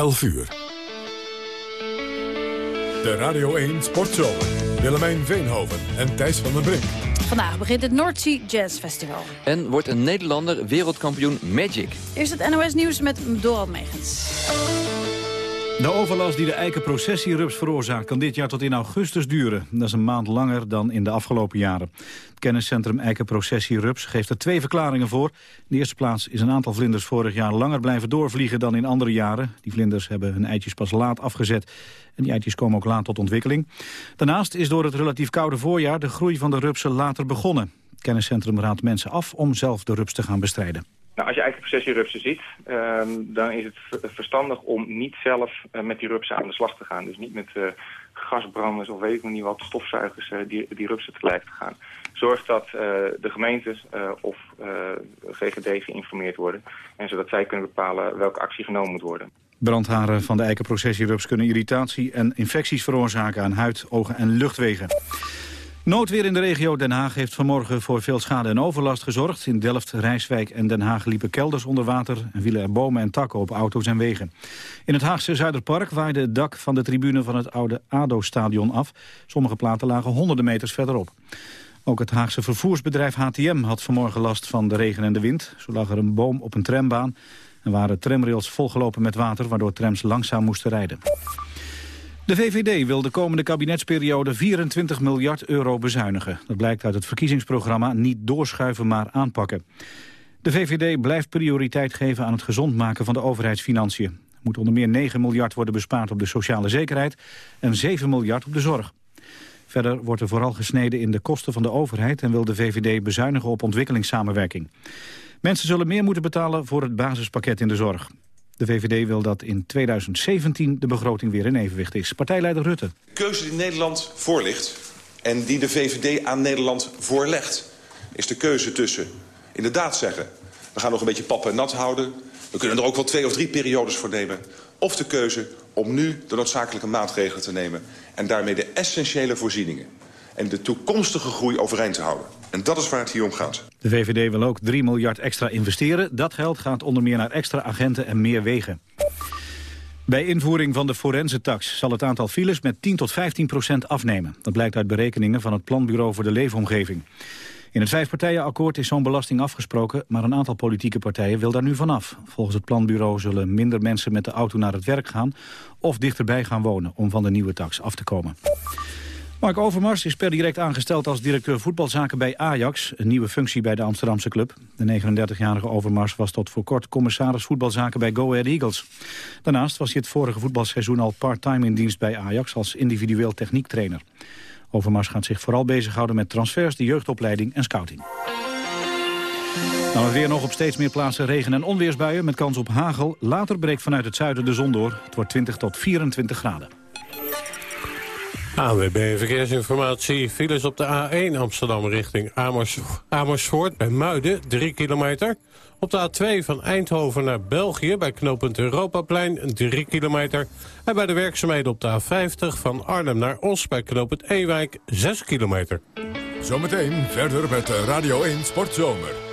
11 uur. De Radio 1 Sportshow. Willemijn Veenhoven en Thijs van den Brink. Vandaag begint het Noordzee Jazz Festival. En wordt een Nederlander wereldkampioen Magic. Eerst het NOS Nieuws met Doral Megens. De overlast die de eikenprocessierups veroorzaakt kan dit jaar tot in augustus duren. Dat is een maand langer dan in de afgelopen jaren. Het kenniscentrum eikenprocessierups geeft er twee verklaringen voor. In de eerste plaats is een aantal vlinders vorig jaar langer blijven doorvliegen dan in andere jaren. Die vlinders hebben hun eitjes pas laat afgezet. En die eitjes komen ook laat tot ontwikkeling. Daarnaast is door het relatief koude voorjaar de groei van de rupsen later begonnen. Het kenniscentrum raadt mensen af om zelf de rups te gaan bestrijden. Nou, als je eigenlijk processierupsen ziet, uh, dan is het verstandig om niet zelf uh, met die rupsen aan de slag te gaan. Dus niet met uh, gasbranders of weet ik niet wat, stofzuigers die, die rupsen te te gaan. Zorg dat de gemeentes of GGD geïnformeerd worden. En zodat zij kunnen bepalen welke actie genomen moet worden. Brandharen van de eikenprocessierups kunnen irritatie en infecties veroorzaken aan huid, ogen en luchtwegen. Noodweer in de regio Den Haag heeft vanmorgen voor veel schade en overlast gezorgd. In Delft, Rijswijk en Den Haag liepen kelders onder water... en vielen er bomen en takken op auto's en wegen. In het Haagse Zuiderpark waaide het dak van de tribune van het oude ADO-stadion af. Sommige platen lagen honderden meters verderop. Ook het Haagse vervoersbedrijf HTM had vanmorgen last van de regen en de wind. Zo lag er een boom op een trambaan en waren tramrails volgelopen met water... waardoor trams langzaam moesten rijden. De VVD wil de komende kabinetsperiode 24 miljard euro bezuinigen. Dat blijkt uit het verkiezingsprogramma Niet doorschuiven, maar aanpakken. De VVD blijft prioriteit geven aan het gezond maken van de overheidsfinanciën. Er moet onder meer 9 miljard worden bespaard op de sociale zekerheid... en 7 miljard op de zorg. Verder wordt er vooral gesneden in de kosten van de overheid... en wil de VVD bezuinigen op ontwikkelingssamenwerking. Mensen zullen meer moeten betalen voor het basispakket in de zorg. De VVD wil dat in 2017 de begroting weer in evenwicht is. Partijleider Rutte. De keuze die Nederland voorligt en die de VVD aan Nederland voorlegt... is de keuze tussen inderdaad zeggen... we gaan nog een beetje pap en nat houden... we kunnen er ook wel twee of drie periodes voor nemen... of de keuze om nu de noodzakelijke maatregelen te nemen... en daarmee de essentiële voorzieningen en de toekomstige groei overeind te houden. En dat is waar het hier om gaat. De VVD wil ook 3 miljard extra investeren. Dat geld gaat onder meer naar extra agenten en meer wegen. Bij invoering van de forensentax zal het aantal files met 10 tot 15 procent afnemen. Dat blijkt uit berekeningen van het Planbureau voor de Leefomgeving. In het vijfpartijenakkoord is zo'n belasting afgesproken... maar een aantal politieke partijen wil daar nu vanaf. Volgens het planbureau zullen minder mensen met de auto naar het werk gaan... of dichterbij gaan wonen om van de nieuwe tax af te komen. Mark Overmars is per direct aangesteld als directeur voetbalzaken bij Ajax, een nieuwe functie bij de Amsterdamse club. De 39-jarige Overmars was tot voor kort commissaris voetbalzaken bij Go Ahead Eagles. Daarnaast was hij het vorige voetbalseizoen al part-time in dienst bij Ajax als individueel techniektrainer. Overmars gaat zich vooral bezighouden met transfers, de jeugdopleiding en scouting. Nou, weer nog op steeds meer plaatsen regen- en onweersbuien met kans op hagel. Later breekt vanuit het zuiden de zon door. Het wordt 20 tot 24 graden. AWB Verkeersinformatie. Files op de A1 Amsterdam richting Amers, Amersfoort bij Muiden, 3 kilometer. Op de A2 van Eindhoven naar België bij knooppunt Europaplein, 3 kilometer. En bij de werkzaamheden op de A50 van Arnhem naar Os bij knooppunt Ewijk, 6 kilometer. Zometeen verder met Radio 1 Sportzomer.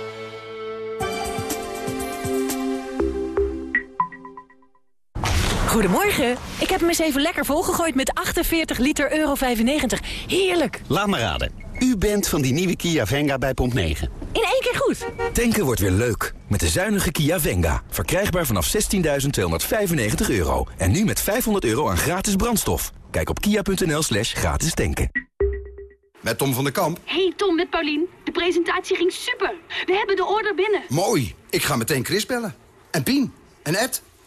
Goedemorgen. Ik heb hem eens even lekker volgegooid met 48 liter euro 95. Heerlijk. Laat me raden. U bent van die nieuwe Kia Venga bij Pomp 9. In één keer goed. Tanken wordt weer leuk. Met de zuinige Kia Venga. Verkrijgbaar vanaf 16.295 euro. En nu met 500 euro aan gratis brandstof. Kijk op kia.nl slash gratis tanken. Met Tom van der Kamp. Hey Tom, met Paulien. De presentatie ging super. We hebben de order binnen. Mooi. Ik ga meteen Chris bellen. En Pien. En Ed.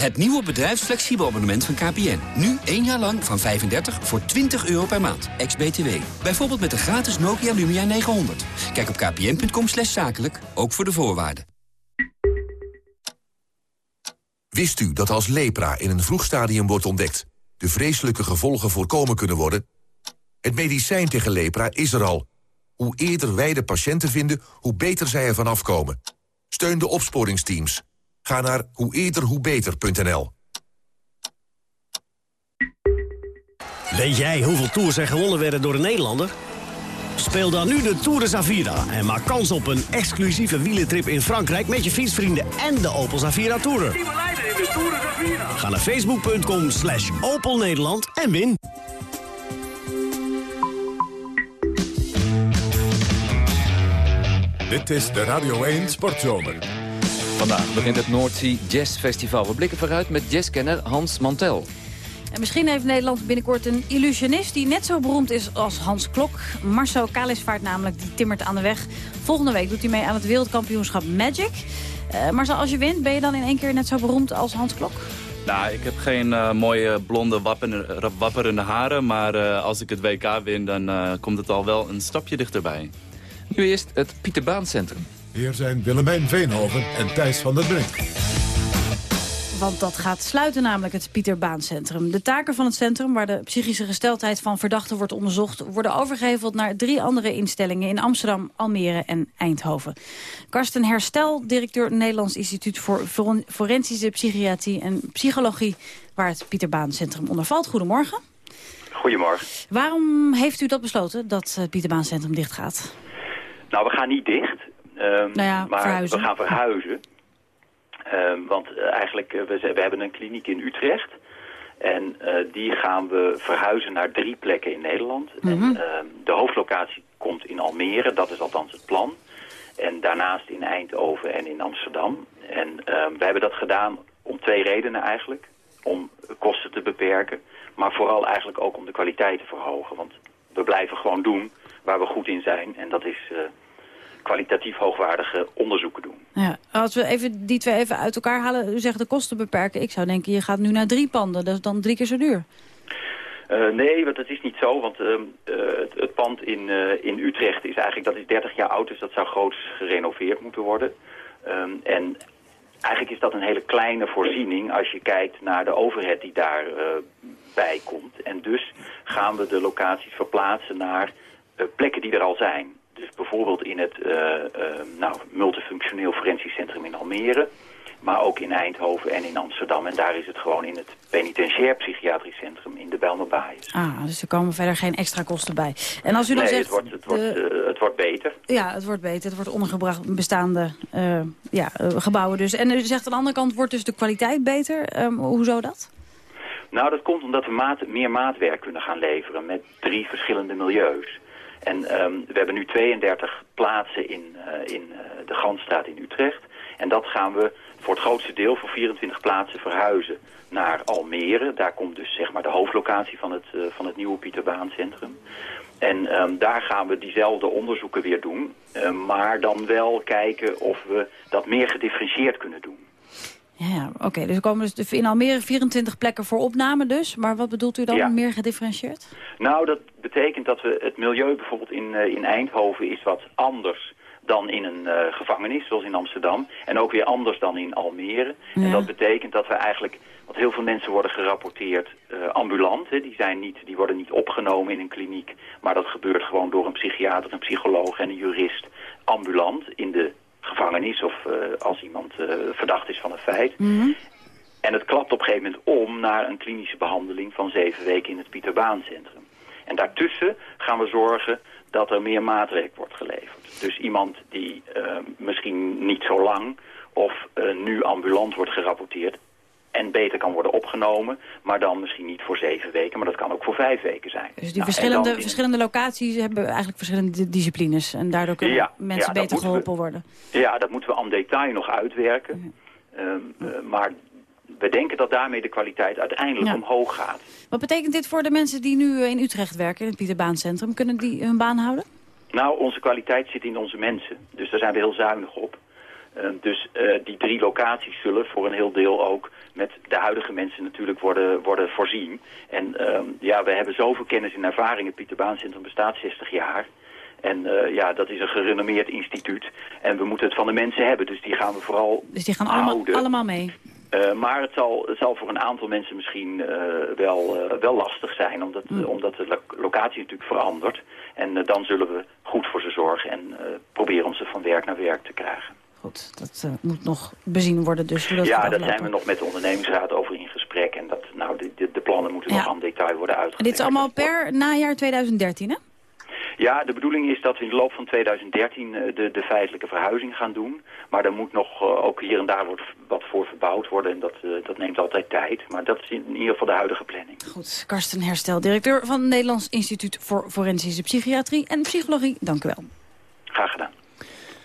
Het nieuwe bedrijfsflexibel abonnement van KPN. Nu één jaar lang van 35 voor 20 euro per maand. Ex-BTW. Bijvoorbeeld met de gratis Nokia Lumia 900. Kijk op kpn.com slash zakelijk, ook voor de voorwaarden. Wist u dat als lepra in een vroeg stadium wordt ontdekt... de vreselijke gevolgen voorkomen kunnen worden? Het medicijn tegen lepra is er al. Hoe eerder wij de patiënten vinden, hoe beter zij ervan afkomen. Steun de opsporingsteams. Ga naar hoe eerder hoe beter.nl. Weet jij hoeveel tours er gewonnen werden door een Nederlander? Speel dan nu de Tour de Zavira en maak kans op een exclusieve wielentrip in Frankrijk... met je fietsvrienden en de Opel Zavira Tourer. Ga naar facebook.com slash Opel Nederland en win. Dit is de Radio 1 Sportzomer. Vandaag begint het Noordzee Jazz Festival. We blikken vooruit met jazzkenner Hans Mantel. En misschien heeft Nederland binnenkort een illusionist die net zo beroemd is als Hans Klok. Marcel Kalisvaart namelijk, die timmert aan de weg. Volgende week doet hij mee aan het wereldkampioenschap Magic. Uh, Marcel, als je wint, ben je dan in één keer net zo beroemd als Hans Klok? Nou, ik heb geen uh, mooie blonde wapperende, wapperende haren. Maar uh, als ik het WK win, dan komt het al wel een stapje dichterbij. Nu eerst het Pieter Baan Centrum. Hier zijn Willemijn Veenhoven en Thijs van der Brink. Want dat gaat sluiten namelijk het Pieter Baan Centrum. De taken van het centrum, waar de psychische gesteldheid van verdachten wordt onderzocht... worden overgeheveld naar drie andere instellingen in Amsterdam, Almere en Eindhoven. Karsten Herstel, directeur Nederlands Instituut voor Forensische Psychiatrie en Psychologie... waar het Pieter Baan Centrum onder valt. Goedemorgen. Goedemorgen. Waarom heeft u dat besloten, dat het Pieter Baan Centrum dicht gaat? Nou, we gaan niet dicht. Um, nou ja, maar verhuizen. we gaan verhuizen. Um, want uh, eigenlijk, uh, we, we, hebben een kliniek in Utrecht. En uh, die gaan we verhuizen naar drie plekken in Nederland. Mm -hmm. en, ehm, de hoofdlocatie komt in Almere, dat is althans het plan. En daarnaast in Eindhoven en in Amsterdam. En we hebben dat gedaan om twee redenen eigenlijk. Om kosten te beperken, maar vooral eigenlijk ook om de kwaliteit te verhogen. Want we blijven gewoon doen waar we goed in zijn. En dat is kwalitatief hoogwaardige onderzoeken doen. Ja, als we even die twee even uit elkaar halen, u zegt de kosten beperken. Ik zou denken, je gaat nu naar drie panden, dat is dan drie keer zo duur. Uh, nee, want dat is niet zo, want uh, het, het, pand in, in Utrecht is eigenlijk, dat is 30 jaar oud, dus dat zou groots gerenoveerd moeten worden. Um, en eigenlijk is dat een hele kleine voorziening als je kijkt naar de overheid die daarbij bij komt. En dus gaan we de locaties verplaatsen naar plekken die er al zijn. Dus bijvoorbeeld in het uh, uh, nou, multifunctioneel forensisch centrum in Almere. Maar ook in Eindhoven en in Amsterdam. En daar is het gewoon in het penitentiair psychiatrisch centrum in de Bijlmerbaaiers. Ah, dus er komen verder geen extra kosten bij. En als u dan nee, zegt... het wordt, het, wordt, uh, het wordt beter. Ja, het wordt beter. Het wordt ondergebracht bestaande uh, ja, gebouwen dus. En u zegt aan de andere kant wordt dus de kwaliteit beter. Um, hoezo dat? Nou, dat komt omdat we maat, meer maatwerk kunnen gaan leveren met drie verschillende milieus. En um, we hebben nu 32 plaatsen in, uh, in uh, de Gansstraat in Utrecht. En dat gaan we voor het grootste deel, voor 24 plaatsen, verhuizen naar Almere. Daar komt dus zeg maar de hoofdlocatie van het, uh, van het nieuwe Pieterbaancentrum. En um, daar gaan we diezelfde onderzoeken weer doen. maar dan wel kijken of we dat meer gedifferentieerd kunnen doen. Ja, oké. Okay. Dus er komen dus in Almere 24 plekken voor opname dus. Maar wat bedoelt u dan ja. meer gedifferentieerd? Nou, dat betekent dat we het milieu bijvoorbeeld in, uh, in Eindhoven is wat anders dan in een uh, gevangenis, zoals in Amsterdam. En ook weer anders dan in Almere. Ja. En dat betekent dat we eigenlijk, want heel veel mensen worden gerapporteerd uh, ambulant. Hè. Die, zijn niet, die worden niet opgenomen in een kliniek. Maar dat gebeurt gewoon door een psychiater, een psycholoog en een jurist ambulant in de gevangenis of uh, als iemand uh, verdacht is van een feit. Mhm. Mm -hmm. En het klapt op een gegeven moment om naar een klinische behandeling van zeven weken in het Pieterbaancentrum. En daartussen gaan we zorgen dat er meer maatwerk wordt geleverd. Dus iemand die uh, misschien niet zo lang of nu ambulant wordt gerapporteerd en beter kan worden opgenomen, maar dan misschien niet voor zeven weken, maar dat kan ook voor vijf weken zijn. Dus die nou, verschillende, in... verschillende locaties hebben eigenlijk verschillende disciplines en daardoor kunnen ja, mensen ja, beter geholpen we, worden. Ja, dat moeten we aan detail nog uitwerken, ja. um, uh, maar we denken dat daarmee de kwaliteit uiteindelijk omhoog gaat. Wat betekent dit voor de mensen die nu in Utrecht werken, in het Pieterbaancentrum? Kunnen die hun baan houden? Nou, onze kwaliteit zit in onze mensen, dus daar zijn we heel zuinig op. Uh, dus uh, die drie locaties zullen voor een heel deel ook met de huidige mensen natuurlijk worden, worden voorzien. En um, ja, we hebben zoveel kennis en ervaring. Het Pieterbaancentrum bestaat 60 jaar. En uh, ja, dat is een gerenommeerd instituut. En we moeten het van de mensen hebben, dus die gaan we vooral Dus die gaan allemaal, allemaal mee? Uh, maar het zal, het zal voor een aantal mensen misschien uh, wel, wel lastig zijn, omdat, mm. omdat de lo locatie natuurlijk verandert. En dan zullen we goed voor ze zorgen en proberen om ze van werk naar werk te krijgen. Goed, dat uh, moet nog bezien worden dus. Hoe dat ja, daar zijn we nog met de ondernemingsraad over in gesprek. En dat, nou, de, de, de plannen moeten ja. nog aan detail worden uitgewerkt. En dit is allemaal per najaar 2013, hè? Ja, de bedoeling is dat we in de loop van 2013 de, de feitelijke verhuizing gaan doen. Maar er moet nog uh, ook hier en daar wordt wat voor verbouwd worden. En dat, dat neemt altijd tijd. Maar dat is in ieder geval de huidige planning. Goed, Karsten Herstel, directeur van het Nederlands Instituut voor Forensische Psychiatrie en Psychologie. Dank u wel. Graag gedaan.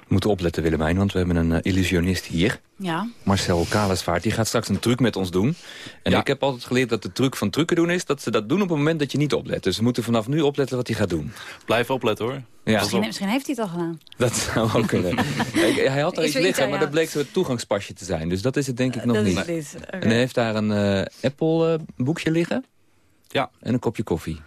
We moeten opletten, Willemijn, want we hebben een uh, illusionist hier. Ja. Marcel Kalesvaart, die gaat straks een truc met ons doen. En ja. ik heb altijd geleerd dat de truc van trucken doen is... dat ze dat doen op het moment dat je niet oplet. Dus we moeten vanaf nu opletten wat hij gaat doen. Blijf opletten, hoor. Ja. Misschien, misschien, heeft hij het al gedaan. Dat zou ook kunnen. hij had er iets liggen, ja. maar dat bleek zo'n toegangspasje te zijn. Dus dat is het denk ik nog dat niet. Is dit. Okay. En hij heeft daar een uh, Apple-boekje uh, liggen. Ja. En een kopje koffie.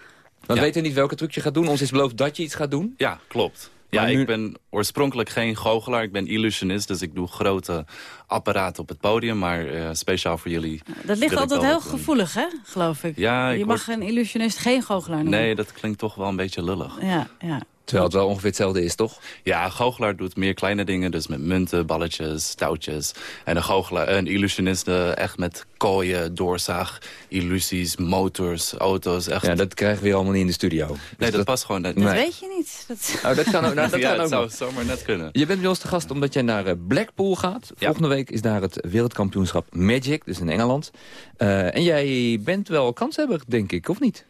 We ja. weten niet welke truc je gaat doen. Ons is beloofd dat je iets gaat doen. Ja, klopt. Ja, nu... ik ben oorspronkelijk geen goochelaar. Ik ben illusionist, dus ik doe grote apparaten op het podium. Maar uh, speciaal voor jullie... Dat ligt altijd heel gevoelig, hè, geloof ik. Ja, je ik mag word... een illusionist geen goochelaar noemen. Nee, dat klinkt toch wel een beetje lullig. Ja, ja. Terwijl het wel ongeveer hetzelfde is, toch? Ja, goochelaar doet meer kleine dingen. Dus met munten, balletjes, touwtjes. En een, goochelaar, een illusionist uh, echt met kooien, doorzaag, illusies, motors, auto's. Echt. Ja, dat krijgen we allemaal niet in de studio. Dus nee, dat, dat past gewoon net Dat weet je niet. Dat, oh, dat kan ook, nou, dat ja, kan ook zou zomaar net kunnen. Je bent bij ons te gast omdat jij naar Blackpool gaat. Volgende ja. week is daar het wereldkampioenschap Magic, dus in Engeland. Uh, en jij bent wel kanshebber, denk ik, of niet?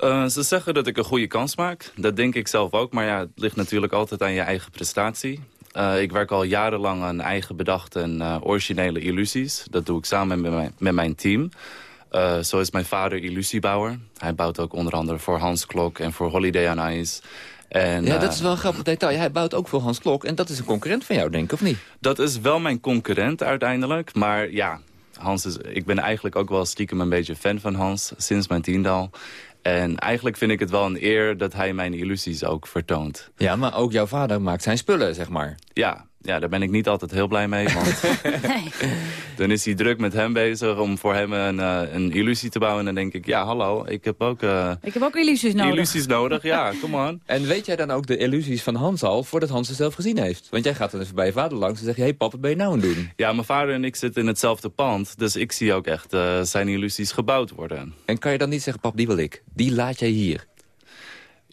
Uh, ze zeggen dat ik een goede kans maak. Dat denk ik zelf ook. Maar ja, het ligt natuurlijk altijd aan je eigen prestatie. Uh, ik werk al jarenlang aan eigen bedachte en uh, originele illusies. Dat doe ik samen met mijn, met mijn team. Uh, zo is mijn vader illusiebouwer. Hij bouwt ook onder andere voor Hans Klok en voor Holiday on Ice. En, ja, dat is wel een grappig detail. Hij bouwt ook voor Hans Klok. En dat is een concurrent van jou, denk ik, of niet? Dat is wel mijn concurrent uiteindelijk. Maar ja, Hans is, ik ben eigenlijk ook wel stiekem een beetje fan van Hans. Sinds mijn tiende al. En eigenlijk vind ik het wel een eer dat hij mijn illusies ook vertoont. Ja, maar ook jouw vader maakt zijn spullen, zeg maar. Ja, ja daar ben ik niet altijd heel blij mee. Want nee. dan is hij druk met hem bezig om voor hem een, uh, een illusie te bouwen. En dan denk ik, ja, hallo, ik heb ook... Uh, ik heb ook illusies nodig. Illusies nodig, ja, come on. En weet jij dan ook de illusies van Hans al, voordat Hans ze zelf gezien heeft? Want jij gaat dan even bij je vader langs en zeg je, hé hey, papa, ben je nou aan het doen? Ja, mijn vader en ik zitten in hetzelfde pand. Dus ik zie ook echt uh, zijn illusies gebouwd worden. En kan je dan niet zeggen, pap, die wil ik. Die laat jij hier.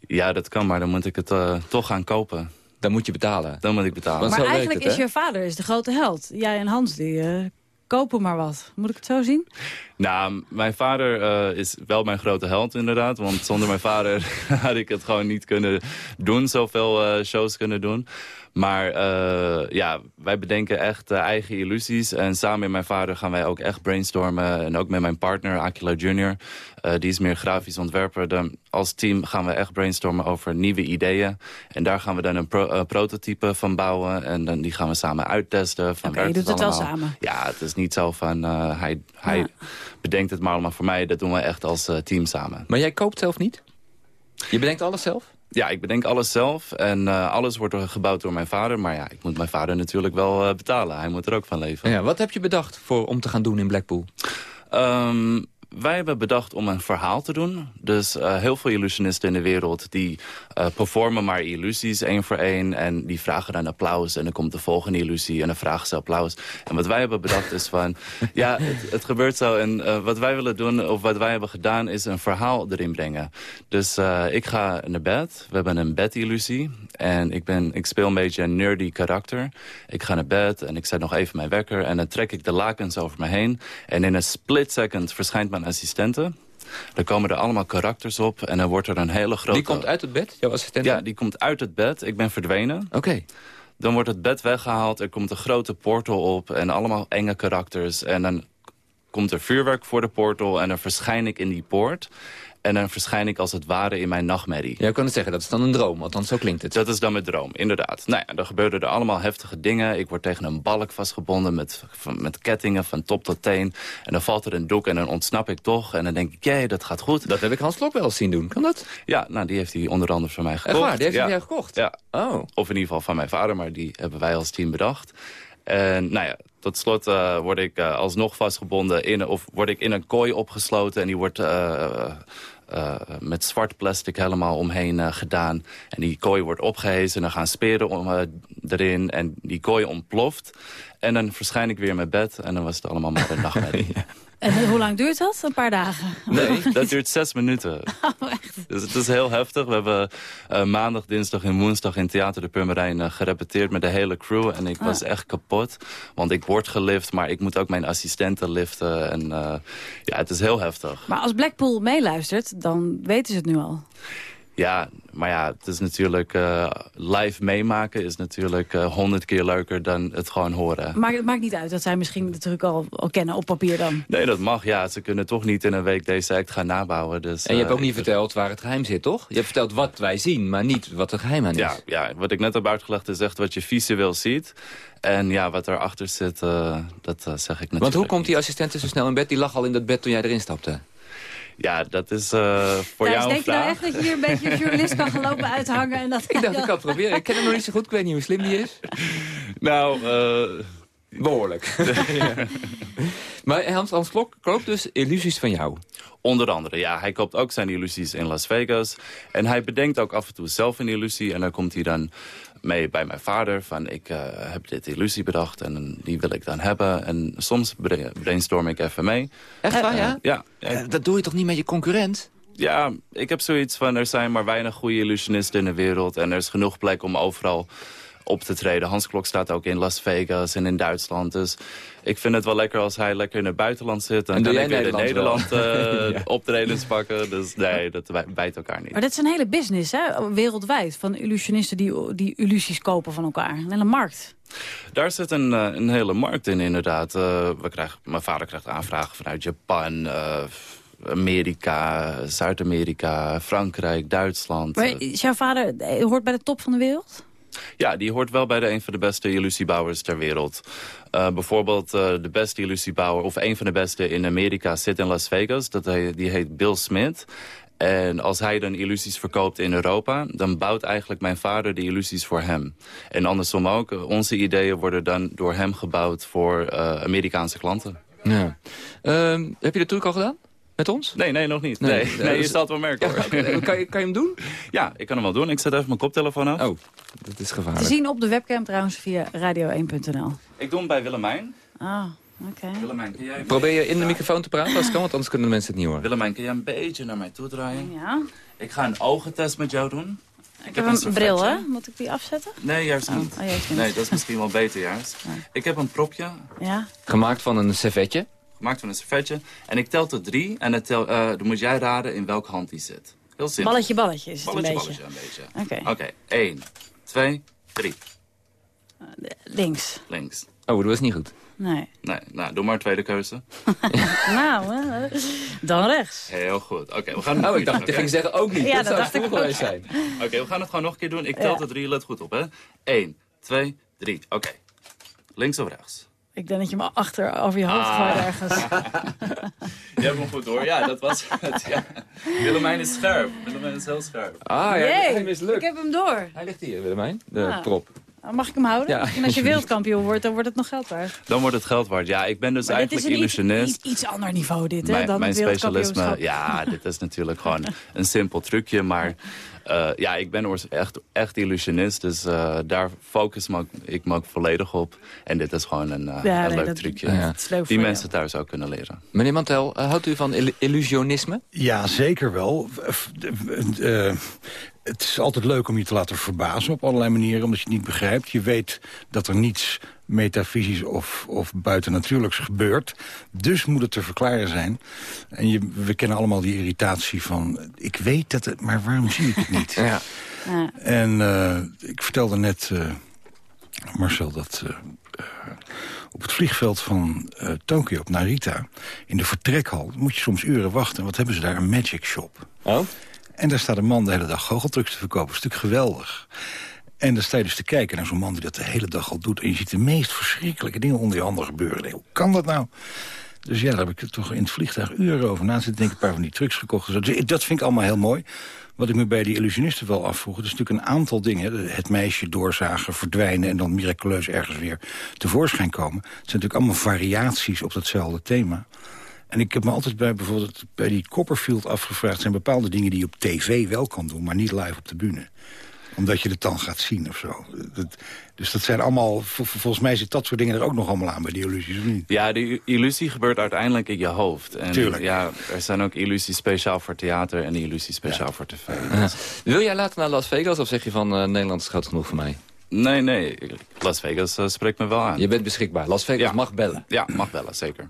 Ja, dat kan, maar dan moet ik het uh, toch gaan kopen. Dan moet je betalen. Dan moet ik betalen. Maar eigenlijk het, is je vader is de grote held. Jij en Hans, die uh, kopen maar wat. Moet ik het zo zien? Nou, mijn vader uh, is wel mijn grote held inderdaad. Want zonder mijn vader had ik het gewoon niet kunnen doen. Zoveel uh, shows kunnen doen. Maar uh, ja, wij bedenken echt uh, eigen illusies. En samen met mijn vader gaan wij ook echt brainstormen. En ook met mijn partner, Aquila Junior. Uh, die is meer grafisch ontwerper. Dan, als team gaan we echt brainstormen over nieuwe ideeën. En daar gaan we dan een pro prototype van bouwen. En dan, die gaan we samen uittesten. Van Oké, okay, je doet het wel samen. Ja, het is niet zo van hij, hij ja. bedenkt het maar allemaal voor mij. Dat doen we echt als team samen. Maar jij koopt zelf niet? Je bedenkt alles zelf? Ja, ik bedenk alles zelf en uh, alles wordt gebouwd door mijn vader. Maar ja, ik moet mijn vader natuurlijk wel uh, betalen. Hij moet er ook van leven. Ja, wat heb je bedacht voor, om te gaan doen in Blackpool? Um, wij hebben bedacht om een verhaal te doen. Dus uh, heel veel illusionisten in de wereld die uh, performen maar illusies één voor één. En die vragen dan applaus en dan komt de volgende illusie en dan vragen ze applaus. En wat wij hebben bedacht is van, ja, het, het, gebeurt zo. En uh, wat wij willen doen, of wat wij hebben gedaan, is een verhaal erin brengen. Dus ik ga naar bed. We hebben een bedillusie. En ik, ben, ik speel een beetje een nerdy karakter. Ik ga naar bed en ik zet nog even mijn wekker. En dan trek ik de lakens over me heen. En in een split second verschijnt mijn assistente. Dan komen er allemaal karakters op en dan wordt er een hele grote... Die komt uit het bed, jouw assistent? Ja, die komt uit het bed. Ik ben verdwenen. Oké. Okay. Dan wordt het bed weggehaald, er komt een grote portal op... en allemaal enge karakters. En dan komt er vuurwerk voor de portal en dan verschijn ik in die poort... En dan verschijn ik als het ware in mijn nachtmerrie. Ja, ik kan het zeggen, dat is dan een droom, althans zo klinkt het. Dat is dan mijn droom, inderdaad. Nou ja, dan gebeuren er allemaal heftige dingen. Ik word tegen een balk vastgebonden met, met kettingen van top tot teen. En dan valt er een doek en dan ontsnap ik toch. En dan denk ik, jee, dat gaat goed. Dat heb ik Hans Klok wel eens zien doen, kan dat? Ja, nou, die heeft hij onder andere van mij gekocht. Echt waar, die heeft hij ja. gekocht? Ja, oh. of in ieder geval van mijn vader, maar die hebben wij als team bedacht. En nou ja, tot slot uh, word ik uh, alsnog vastgebonden in, of word ik in een kooi opgesloten en die wordt uh, eh, met zwart plastic helemaal omheen eh, gedaan. En die kooi wordt opgehezen en dan gaan speren om, eh, erin. En die kooi ontploft. En dan verschijn ik weer in mijn bed en dan was het allemaal maar een nachtmerrie. En hoe lang duurt dat? Een paar dagen? Nee, dat duurt zes minuten. Oh, echt? Dus het is heel heftig. We hebben eh, maandag, dinsdag en woensdag in Theater de Purmerijn uh, gerepeteerd met de hele crew. En ik was echt kapot. Want ik word gelift, maar ik moet ook mijn assistenten liften. En uh, ja, het is heel heftig. Maar als Blackpool meeluistert, dan weten ze het nu al. Ja, maar ja, het is natuurlijk uh, live meemaken is natuurlijk honderd uh, keer leuker dan het gewoon horen. Maar het maakt niet uit dat zij misschien de truc al, al kennen op papier dan? Nee, dat mag. Ja, ze kunnen toch niet in een week deze act gaan nabouwen. Dus, en je hebt ook niet verteld waar het geheim zit, toch? Je hebt verteld wat wij zien, maar niet wat het geheim aan is. Ja, ja wat ik net heb uitgelegd is echt wat je visueel ziet. En ja, wat erachter zit, uh, dat zeg ik natuurlijk Want hoe komt die assistente zo snel in bed? Die lag al in dat bed toen jij erin stapte. Ja, dat is uh, voor Thijs, jou denk je nou echt dat je hier een beetje een journalist kan gaan lopen uithangen? En dat ik dacht, ik kan het proberen. Ik ken hem nog niet zo goed. Ik weet niet hoe slim die is. Nou, uh... behoorlijk. ja. Maar Hans, Hans Klok koopt dus illusies van jou. Onder andere, ja. Hij koopt ook zijn illusies in Las Vegas. En hij bedenkt ook af en toe zelf een illusie. En dan komt hij dan mee bij mijn vader. Van ik uh, heb dit illusie bedacht en die wil ik dan hebben. En soms brainstorm ik even mee. Echt waar, ja? Ja. Uh, dat doe je toch niet met je concurrent? Ja, ik heb zoiets van er zijn maar weinig goede illusionisten in de wereld. En er is genoeg plek om overal op te treden. Hans Klok staat ook in Las Vegas en in Duitsland. Dus ik vind het wel lekker als hij lekker in het buitenland zit. En, en dan kan ik weer Nederland in Nederland uh, ja. optredens pakken. Dus nee, dat bijt elkaar niet. Maar dat is een hele business, hè? wereldwijd. Van illusionisten die, die illusies kopen van elkaar. Een hele markt. Daar zit een, een hele markt in, inderdaad. Uh, we krijgen, mijn vader krijgt aanvragen vanuit Japan... Uh, Amerika, Zuid-Amerika, Frankrijk, Duitsland. Maar is jouw vader hoort bij de top van de wereld? Ja, die hoort wel bij de een van de beste illusiebouwers ter wereld. Uh, bijvoorbeeld uh, de beste illusiebouwer, of een van de beste in Amerika, zit in Las Vegas. Dat hij, die heet Bill Smith. En als hij dan illusies verkoopt in Europa... dan bouwt eigenlijk mijn vader de illusies voor hem. En andersom ook. Onze ideeën worden dan door hem gebouwd voor Amerikaanse klanten. Ja. Uh, heb je de truc al gedaan? Met ons? Nee, nee, nog niet. Nee, nee, nee je staat wel merken hoor. Ja, kan, je, kan je hem doen? Ja, ik kan hem wel doen. Ik zet even mijn koptelefoon af. Oh, dat is gevaarlijk. Te zien op de webcam trouwens via radio1.nl. Ik doe hem bij Willemijn. Ah, oké. Okay. Willemijn, kun jij... Probeer je in de microfoon te praten als kan, want anders kunnen de mensen het niet horen. Willemijn, kun jij een beetje naar mij toe draaien? Ja. Ik ga een ogentest met jou doen. Ik, ik heb, heb een, een bril, hè? Moet ik die afzetten? Nee, juist niet. Oh, oh, juist niet. Nee, dat is misschien wel beter juist. Ja. Ik heb een propje. Ja. Gemaakt van een servetje. Gemaakt van een servetje. En ik tel tot drie. En dan, tel, uh, dan moet jij raden in welke hand die zit. Heel simpel. Balletje, balletje is het balletje, een beetje. Balletje, een beetje. Oké. Oké, okay. één, twee, drie. Uh, links. Links. Oh, dat was niet goed. Nee. Nee, nou, doe maar tweede keuze. nou, dan rechts. Heel goed. Oké, okay, we gaan het Oh, ik dacht dat je ging zeggen ook niet. Ja, dat, dat zou dacht ik geweest zijn. Oké, okay, we gaan het gewoon nog een keer doen. Ik tel Ja. tot drie, let goed op, hè. Eén, twee, drie. Oké. Links of rechts? Ik denk dat je me achter over je hoofd Ah. gooit ergens. Je hebt hem goed hoor. Ja, dat was het. Ja. Willemijn is scherp. Willemijn is heel scherp. Ah, ja, ik heb hem door. Hij ligt hier, Willemijn. De Ah. prop. Mag ik hem houden? Ja, en als je wereldkampioen wordt, dan wordt het nog geld waard. Dan wordt het geld waard. Ja, ik ben dus Maar dit is eigenlijk een iets, illusionist. iets, iets ander niveau dit, hè, mijn, dan specialisme, ja, dit is natuurlijk gewoon een simpel trucje. Maar uh, ja, ik ben oors- echt, echt illusionist. Dus uh, daar focus me ik me ook volledig op. En dit is gewoon een, uh, Ja, een nee, leuk dat- trucje. leuk die mensen thuis ook kunnen leren. Meneer Mantel, uh, houdt u van il illusionisme? Ja, zeker wel. Het is altijd leuk om je te laten verbazen op allerlei manieren... omdat je het niet begrijpt. Je weet dat er niets metafysisch of, of buitennatuurlijks gebeurt. Dus moet het te verklaren zijn. En je, we kennen allemaal die irritatie van... ik weet dat het, maar waarom zie ik het niet? Ja. Ja. En uh, ik vertelde net, uh, Marcel, dat... Uh, op het vliegveld van Tokio op Narita, in de vertrekhal... moet je soms uren wachten. Wat hebben ze daar? Een magic shop. Oh? En daar staat een man de hele dag goocheltrucs te verkopen. Een stuk geweldig. En dan sta je dus te kijken naar zo'n man die dat de hele dag al doet. En je ziet de meest verschrikkelijke dingen onder je handen gebeuren. Hoe kan dat nou? Dus ja, daar heb ik toch in het vliegtuig uren over na zitten. Denk ik een paar van die trucs gekocht. Dus dat vind ik allemaal heel mooi. Wat ik me bij die illusionisten wel afvroeg... het is natuurlijk een aantal dingen. Het meisje doorzagen, verdwijnen... en dan miraculeus ergens weer tevoorschijn komen. Het zijn natuurlijk allemaal variaties op datzelfde thema. En ik heb me altijd bij bijvoorbeeld bij die Copperfield afgevraagd... zijn bepaalde dingen die je op tv wel kan doen, maar niet live op de bühne omdat je het dan gaat zien of zo. Dat, dus dat zijn allemaal, volgens mij zit dat soort dingen er ook nog allemaal aan bij die illusies, of niet? Ja, die illusie gebeurt uiteindelijk in je hoofd. En Tuurlijk. Ja, er zijn ook illusies speciaal voor theater en illusies speciaal voor tv. Ja. Wil jij later naar Las Vegas of zeg je van eh, Nederland is groot genoeg voor mij? Nee, nee, Las Vegas uh, spreekt me wel aan. Je bent beschikbaar. Las Vegas ja. mag bellen. Ja, mag bellen, zeker.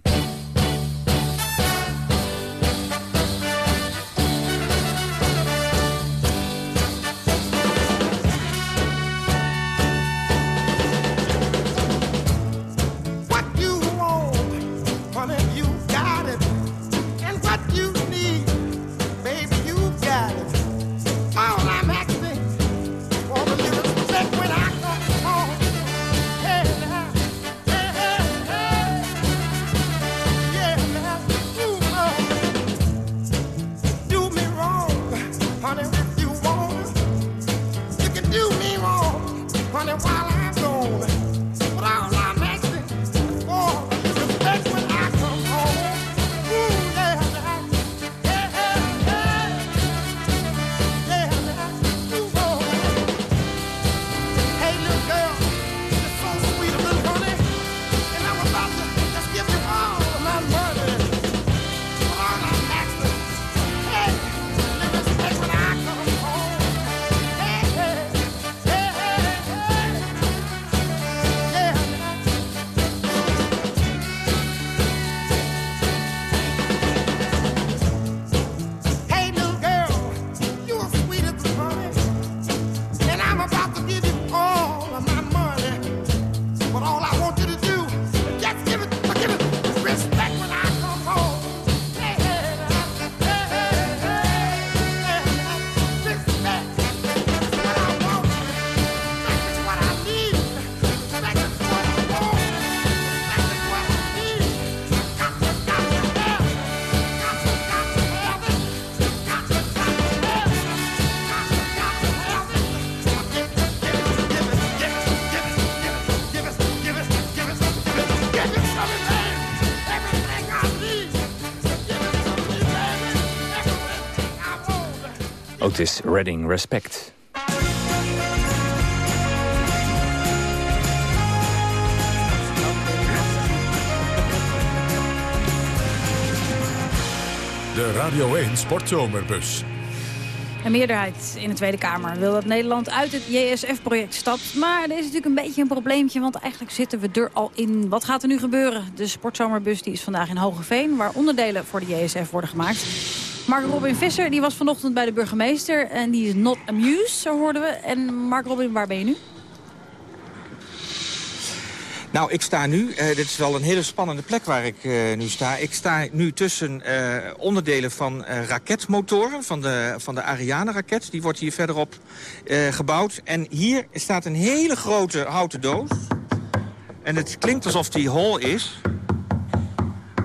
Otis Redding, Respect. De Radio 1 Sportzomerbus. Een meerderheid in de Tweede Kamer wil dat Nederland uit het JSF-project stapt. Maar er is natuurlijk een beetje een probleempje, want eigenlijk zitten we er al in. Wat gaat er nu gebeuren? De sportzomerbus die is vandaag in Hogeveen, waar onderdelen voor de JSF worden gemaakt. Mark Robin Visser die was vanochtend bij de burgemeester en die is not amused, zo hoorden we. En Mark Robin, waar ben je nu? Nou, ik sta nu, uh, dit is wel een hele spannende plek waar ik uh, nu sta. Ik sta nu tussen uh, onderdelen van raketmotoren, van de, van de Ariane-raket. Die wordt hier verderop gebouwd. En hier staat een hele grote houten doos. En het klinkt alsof die hol is.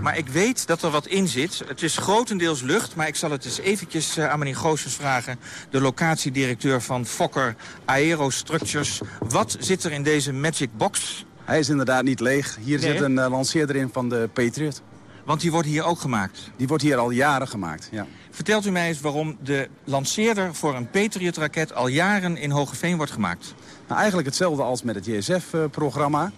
Maar ik weet dat er wat in zit. Het is grotendeels lucht, maar ik zal het eens eventjes aan meneer Goossens vragen. De locatiedirecteur van Fokker Aerostructures. Wat zit er in deze magic box? Hij is inderdaad niet leeg. Hier Nee? zit een uh, lanceerder in van de Patriot. Want die wordt hier ook gemaakt? Die wordt hier al jaren gemaakt, ja. Vertelt u mij eens waarom de lanceerder voor een Patriot-raket al jaren in Hogeveen wordt gemaakt? Nou, eigenlijk hetzelfde als met het JSF-programma. Uh,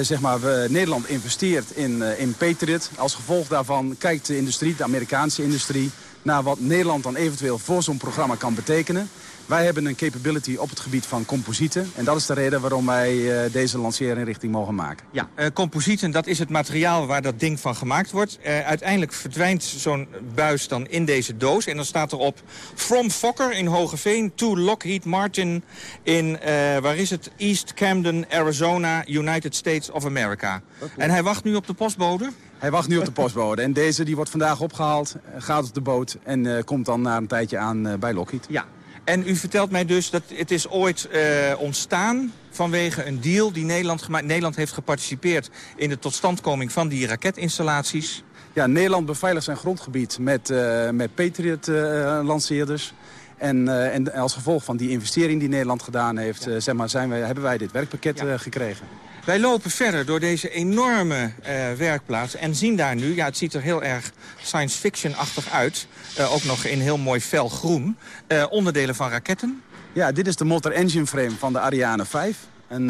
zeg maar, Nederland investeert in, uh, in Patriot. Als gevolg daarvan kijkt de industrie, de Amerikaanse industrie... naar wat Nederland dan eventueel voor zo'n programma kan betekenen. Wij hebben een capability op het gebied van composieten. En dat is de reden waarom wij uh, deze lanceerinrichting mogen maken. Ja, uh, composieten, dat is het materiaal waar dat ding van gemaakt wordt. Uh, uiteindelijk verdwijnt zo'n buis dan in deze doos. En dan staat erop... From Fokker in Hogeveen to Lockheed Martin in, waar is het? East Camden, Arizona, United States of America. En hij wacht nu op de postbode? Hij wacht nu op de postbode. En deze die wordt vandaag opgehaald, gaat op de boot... en komt dan na een tijdje aan bij Lockheed. Ja, en u vertelt mij dus dat het is ooit uh, ontstaan vanwege een deal die Nederland gemaakt. Nederland heeft geparticipeerd in de totstandkoming van die raketinstallaties. Ja, Nederland beveiligt zijn grondgebied met, uh, met Patriot-lanceerders. Uh, en, en, als gevolg van die investering die Nederland gedaan heeft, ja. zeg maar, zijn wij, hebben wij dit werkpakket ja. gekregen. Wij lopen verder door deze enorme uh, werkplaats en zien daar nu... ja, het ziet er heel erg science fiction-achtig uit. Uh, ook nog in heel mooi fel groen. Uh, onderdelen van raketten. Ja, dit is de motor engine frame van de Ariane 5. Een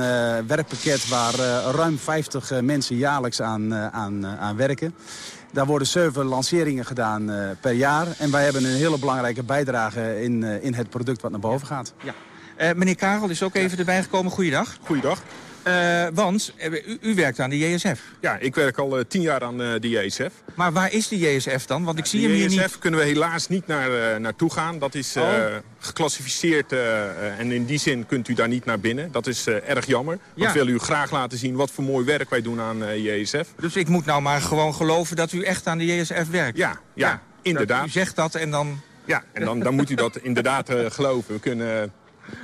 werkpakket waar ruim 50 mensen jaarlijks aan, aan, aan werken. Daar worden zeven lanceringen gedaan per jaar. En wij hebben een hele belangrijke bijdrage in, in het product wat naar boven gaat. Ja. meneer Karel is ook even erbij gekomen. Goeiedag. Goeiedag. Uh, want u, u, werkt aan de JSF. Ja, ik werk al uh, tien jaar aan uh, de JSF. Maar waar is de JSF dan? Want ik zie hem hier niet... De JSF kunnen we helaas niet naar, naartoe gaan. Dat is oh. geclassificeerd en in die zin kunt u daar niet naar binnen. Dat is erg jammer. Ja. We willen u graag laten zien wat voor mooi werk wij doen aan JSF. Dus ik moet nou maar gewoon geloven dat u echt aan de JSF werkt? Ja, ja, ja inderdaad. U zegt dat en dan... Ja, en dan, dan moet u dat inderdaad geloven. We kunnen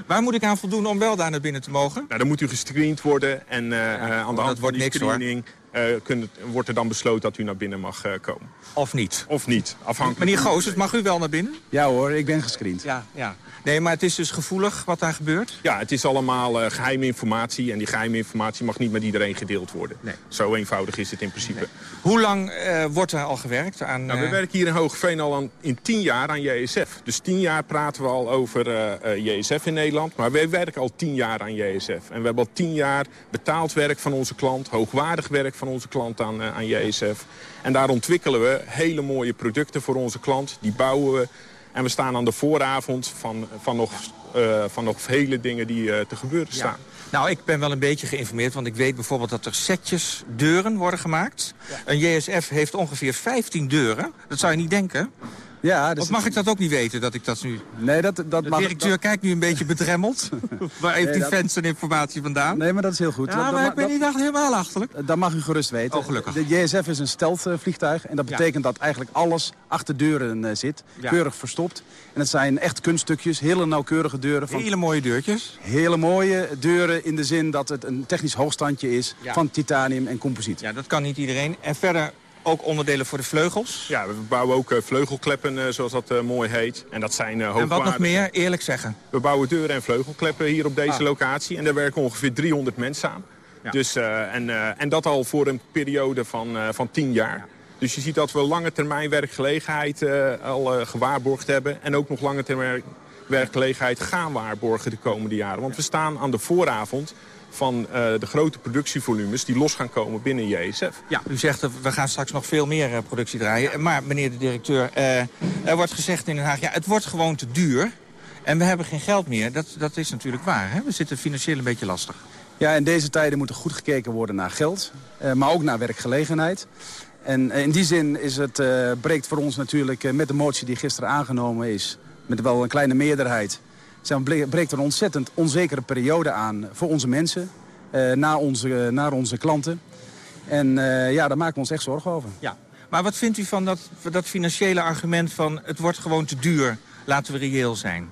Waar moet ik aan voldoen om wel daar naar binnen te mogen? Nou, dan moet u gescreend worden en uh, ja, aan de hand van die niks, screening... Uh, kunt, wordt er dan besloten dat u naar binnen mag uh, komen. Of niet? Of niet, afhankelijk. Meneer Goosens, mag u wel naar binnen? Ja hoor, ik ben gescreend. Ja, ja. Nee, maar het is dus gevoelig wat daar gebeurt? Ja, het is allemaal uh, geheime informatie. En die geheime informatie mag niet met iedereen gedeeld worden. Nee. Zo eenvoudig is het in principe. Nee. Hoe lang uh, wordt er al gewerkt aan... Nou, we werken hier in Hoogveen al aan, in tien jaar aan JSF. Dus tien jaar praten we al over JSF in Nederland. Maar wij werken al tien jaar aan JSF. En we hebben al tien jaar betaald werk van onze klant. Hoogwaardig werk van onze klant aan, aan JSF. En daar ontwikkelen we hele mooie producten voor onze klant. Die bouwen we en we staan aan de vooravond van, van, nog, uh, van nog vele dingen die uh, te gebeuren staan. Nou, ik ben wel een beetje geïnformeerd, want ik weet bijvoorbeeld dat er setjes deuren worden gemaakt. Ja. Een JSF heeft ongeveer 15 deuren. Dat zou je niet denken. Ja, dus of mag ik dat ook niet weten, dat ik dat nu... Nee, dat, dat de directeur dat... kijkt nu een beetje bedremmeld. Waar heeft nee, die fans zijn informatie vandaan? Nee, maar dat is heel goed. Ja, dat, maar dat, ik ben niet echt helemaal achterlijk. Dat mag u gerust weten. Oh, gelukkig. De JSF is een stealth-vliegtuig. En dat betekent ja. dat eigenlijk alles achter deuren uh, zit. Ja. Keurig verstopt. En het zijn echt kunststukjes, hele nauwkeurige deuren. Van... Hele mooie deurtjes? Hele mooie deuren in de zin dat het een technisch hoogstandje is... van titanium en composiet. Ja, dat kan niet iedereen. En verder ook onderdelen voor de vleugels? Ja, we bouwen ook uh, vleugelkleppen, uh, zoals dat uh, mooi heet. En dat zijn uh, En wat nog meer, eerlijk zeggen? We bouwen deuren en vleugelkleppen hier op deze ah. locatie. En daar werken ongeveer 300 mensen aan. Ja. Dus, en, en dat al voor een periode van, van 10 jaar. Ja. Dus je ziet dat we lange termijn werkgelegenheid al gewaarborgd hebben. En ook nog lange termijn werkgelegenheid gaan waarborgen de komende jaren. Want we staan aan de vooravond van uh, de grote productievolumes die los gaan komen binnen JSF. Ja, u zegt uh, we gaan straks nog veel meer uh, productie draaien. Ja. Maar meneer de directeur, er wordt gezegd in Den Haag... ja, het wordt gewoon te duur en we hebben geen geld meer. Dat, dat is natuurlijk waar. Hè? We zitten financieel een beetje lastig. Ja, in deze tijden moet er goed gekeken worden naar geld. maar ook naar werkgelegenheid. En in die zin is het, breekt voor ons natuurlijk met de motie die gisteren aangenomen is... met wel een kleine meerderheid zeg, breekt een ontzettend onzekere periode aan voor onze mensen, uh, naar, onze, naar onze klanten. En uh, ja, daar maken we ons echt zorgen over. Ja. Maar wat vindt u van dat, dat financiële argument van het wordt gewoon te duur, laten we reëel zijn?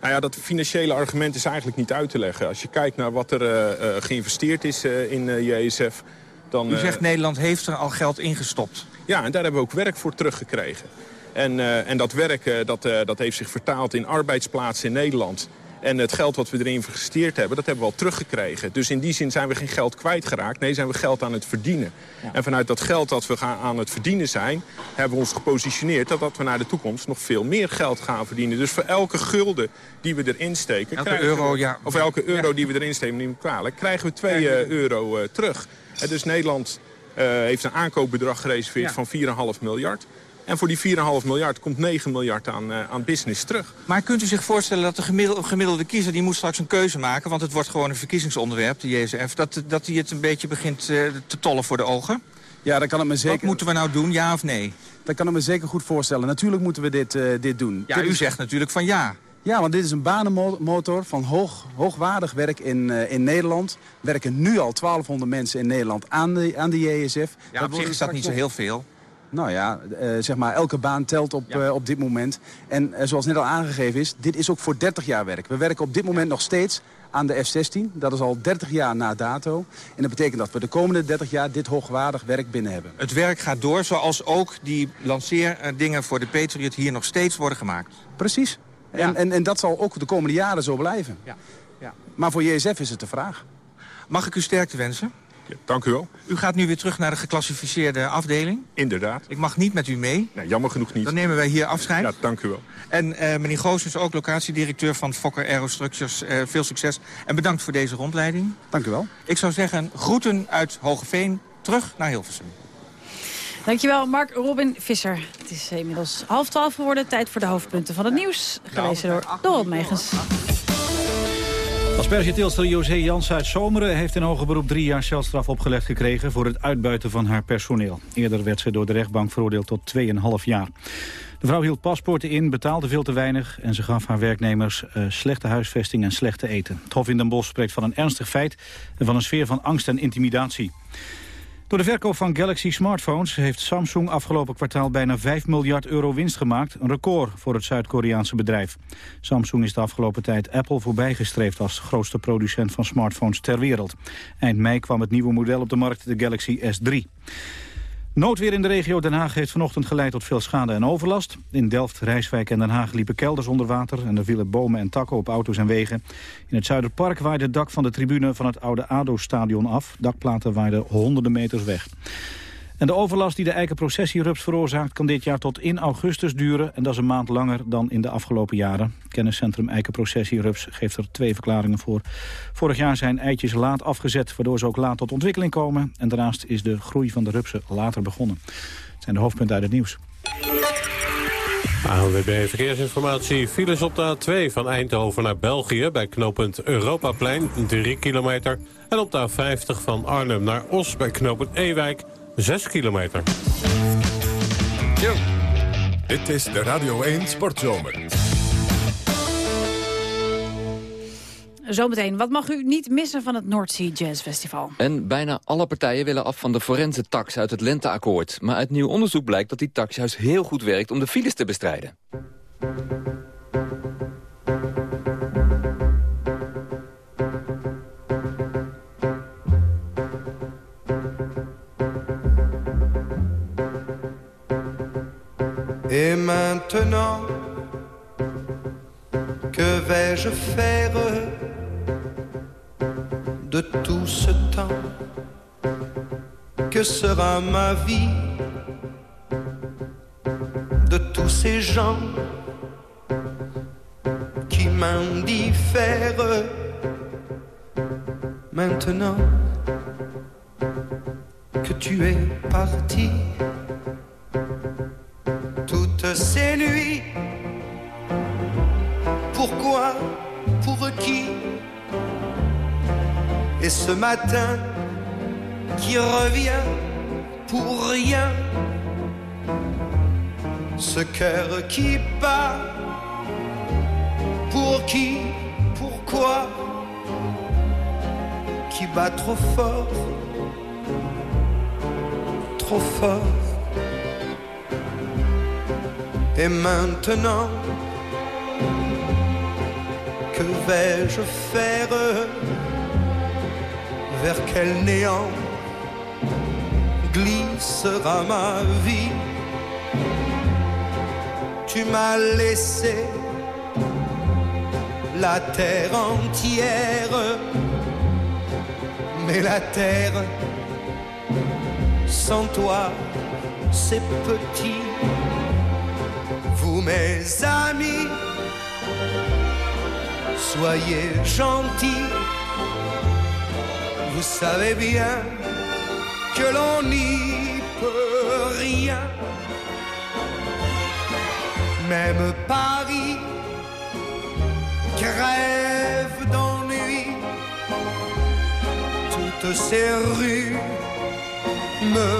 Nou ja, dat financiële argument is eigenlijk niet uit te leggen. Als je kijkt naar wat er uh, geïnvesteerd is in JSF... Dan, U zegt Nederland heeft er al geld ingestopt. Ja, en daar hebben we ook werk voor teruggekregen. En, uh, en dat werk uh, dat, uh, dat heeft zich vertaald in arbeidsplaatsen in Nederland. En het geld wat we erin geïnvesteerd hebben, dat hebben we al teruggekregen. Dus in die zin zijn we geen geld kwijtgeraakt. Nee, zijn we geld aan het verdienen. Ja. En vanuit dat geld dat we gaan aan het verdienen zijn... hebben we ons gepositioneerd dat, dat we naar de toekomst nog veel meer geld gaan verdienen. Dus voor elke gulden die we erin steken... Elke euro, we, ja. Of elke euro ja. die we erin steken, niet kwalijk, krijgen we 2 euro terug. En dus Nederland heeft een aankoopbedrag gereserveerd van 4,5 miljard. En voor die 4,5 miljard komt 9 miljard aan, uh, aan business terug. Maar kunt u zich voorstellen dat de gemiddelde, gemiddelde kiezer... die moet straks een keuze maken, want het wordt gewoon een verkiezingsonderwerp, de JSF... dat, dat hij het een beetje begint uh, te tollen voor de ogen? Ja, dat kan het me zeker... Wat moeten we nou doen, ja of nee? Dat kan ik me zeker goed voorstellen. Natuurlijk moeten we dit, uh, dit doen. Ja, dit u is... zegt natuurlijk van ja. Ja, want dit is een banenmotor van hoog, hoogwaardig werk in, uh, in Nederland. Werken nu al 1200 mensen in Nederland aan de, aan de JSF. Ja, dat op zich is dat niet zo heel veel. Nou ja, uh, zeg maar, elke baan telt op, ja. uh, op dit moment. En uh, zoals net al aangegeven is, dit is ook voor 30 jaar werk. We werken op dit moment nog steeds aan de F-16. Dat is al 30 jaar na dato. En dat betekent dat we de komende 30 jaar dit hoogwaardig werk binnen hebben. Het werk gaat door, zoals ook die lanceerdingen voor de Patriot hier nog steeds worden gemaakt. Precies. Ja. En, en, en dat zal ook de komende jaren zo blijven. Ja. Ja. Maar voor JSF is het de vraag. Mag ik u sterkte wensen? Dank u wel. U gaat nu weer terug naar de geclassificeerde afdeling. Inderdaad. Ik mag niet met u mee. Nee, jammer genoeg niet. Dan nemen wij hier afscheid. Ja, dank u wel. En uh, meneer Goos is ook locatiedirecteur van Fokker Aerostructures. Uh, veel succes en bedankt voor deze rondleiding. Dank u wel. Ik zou zeggen, groeten uit Hogeveen terug naar Hilversum. Dankjewel, Mark Robin Visser. Het is inmiddels half twaalf geworden. Tijd voor de hoofdpunten van het nieuws. Gelezen door Dorot Megens. Aspergeteelster José Jans uit Zomeren heeft in hoger beroep drie jaar celstraf opgelegd gekregen voor het uitbuiten van haar personeel. Eerder werd ze door de rechtbank veroordeeld tot 2,5 jaar. De vrouw hield paspoorten in, betaalde veel te weinig en ze gaf haar werknemers uh, slechte huisvesting en slechte eten. Het Hof in Den Bosch spreekt van een ernstig feit en van een sfeer van angst en intimidatie. Door de verkoop van Galaxy smartphones heeft Samsung afgelopen kwartaal bijna 5 miljard euro winst gemaakt. Een record voor het Zuid-Koreaanse bedrijf. Samsung is de afgelopen tijd Apple voorbijgestreefd als grootste producent van smartphones ter wereld. Eind mei kwam het nieuwe model op de markt, de Galaxy S3. Noodweer in de regio Den Haag heeft vanochtend geleid tot veel schade en overlast. In Delft, Rijswijk en Den Haag liepen kelders onder water... en er vielen bomen en takken op auto's en wegen. In het Zuiderpark waaide het dak van de tribune van het oude ADO-stadion af. Dakplaten waaiden honderden meters weg. En de overlast die de eikenprocessierups veroorzaakt... kan dit jaar tot in augustus duren. En dat is een maand langer dan in de afgelopen jaren. Kenniscentrum Eikenprocessierups geeft er twee verklaringen voor. Vorig jaar zijn eitjes laat afgezet... waardoor ze ook laat tot ontwikkeling komen. En daarnaast is de groei van de rupsen later begonnen. Het zijn de hoofdpunten uit het nieuws. ANWB Verkeersinformatie. Files op de A2 van Eindhoven naar België... bij knooppunt Europaplein, 3 kilometer. En op de A50 van Arnhem naar Os bij knooppunt Ewijk... 6 kilometer. Yo. Dit is de Radio 1 Sportzomer. Zometeen, wat mag u niet missen van het North Sea Jazz Festival? En bijna alle partijen willen af van de forense tax uit het lenteakkoord. Maar uit nieuw onderzoek blijkt dat die tax juist heel goed werkt om de files te bestrijden. Et maintenant, que vais-je faire de tout ce temps Que sera ma vie de tous ces gens qui m'indiffèrent Maintenant que tu es parti? Ce matin qui revient pour rien. Ce cœur qui bat. Pour qui Pourquoi Qui bat trop fort Trop fort et maintenant, que vais-je faire? Vers quel néant glissera ma vie. Tu m'as laissé la terre entière, mais la terre sans toi, c'est petit. Vous mes amis, soyez gentils, vous savez bien que l'on n'y peut rien. Même Paris crève d'ennui, toutes ces rues me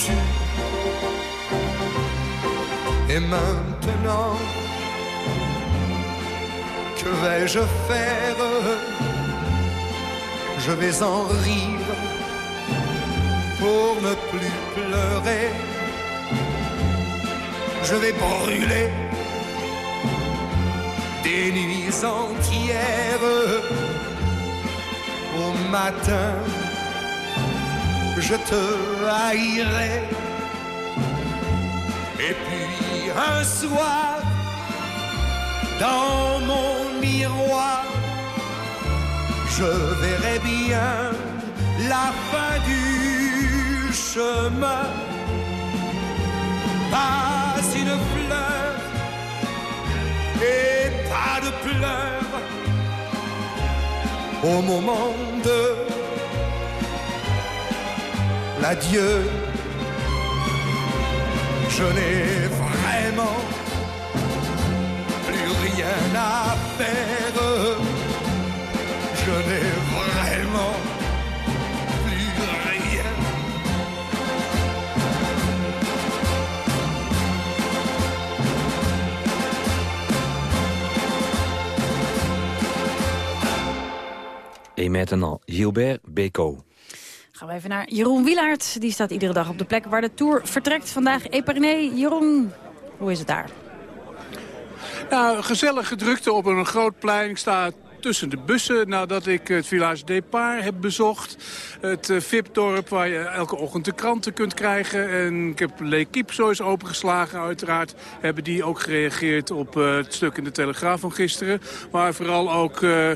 tuent. Et maintenant, que vais-je faire? Je vais en rire pour ne plus pleurer. Je vais brûler des nuits entières. Au matin, je te haïrai. Et puis un soir, dans mon miroir, je verrai bien la fin du chemin. Pas une fleur et pas de pleurs au moment de l'adieu. Je n'ai vraiment plus rien à faire. N'ai vraiment plus rien. Et maintenant, Gilbert Bécaud. Gaan we even naar Jeroen Wielaert. Die staat iedere dag op de plek waar de Tour vertrekt. Vandaag Epernay. Jeroen, hoe is het daar? Nou, gezellige drukte op een groot plein. Ik sta tussen de bussen nadat ik het Village Depart heb bezocht. Het uh, VIP-dorp waar je elke ochtend de kranten kunt krijgen. En ik heb L'Equipe zo eens opengeslagen. Uiteraard hebben die ook gereageerd op uh, het stuk in de Telegraaf van gisteren. Maar vooral ook uh,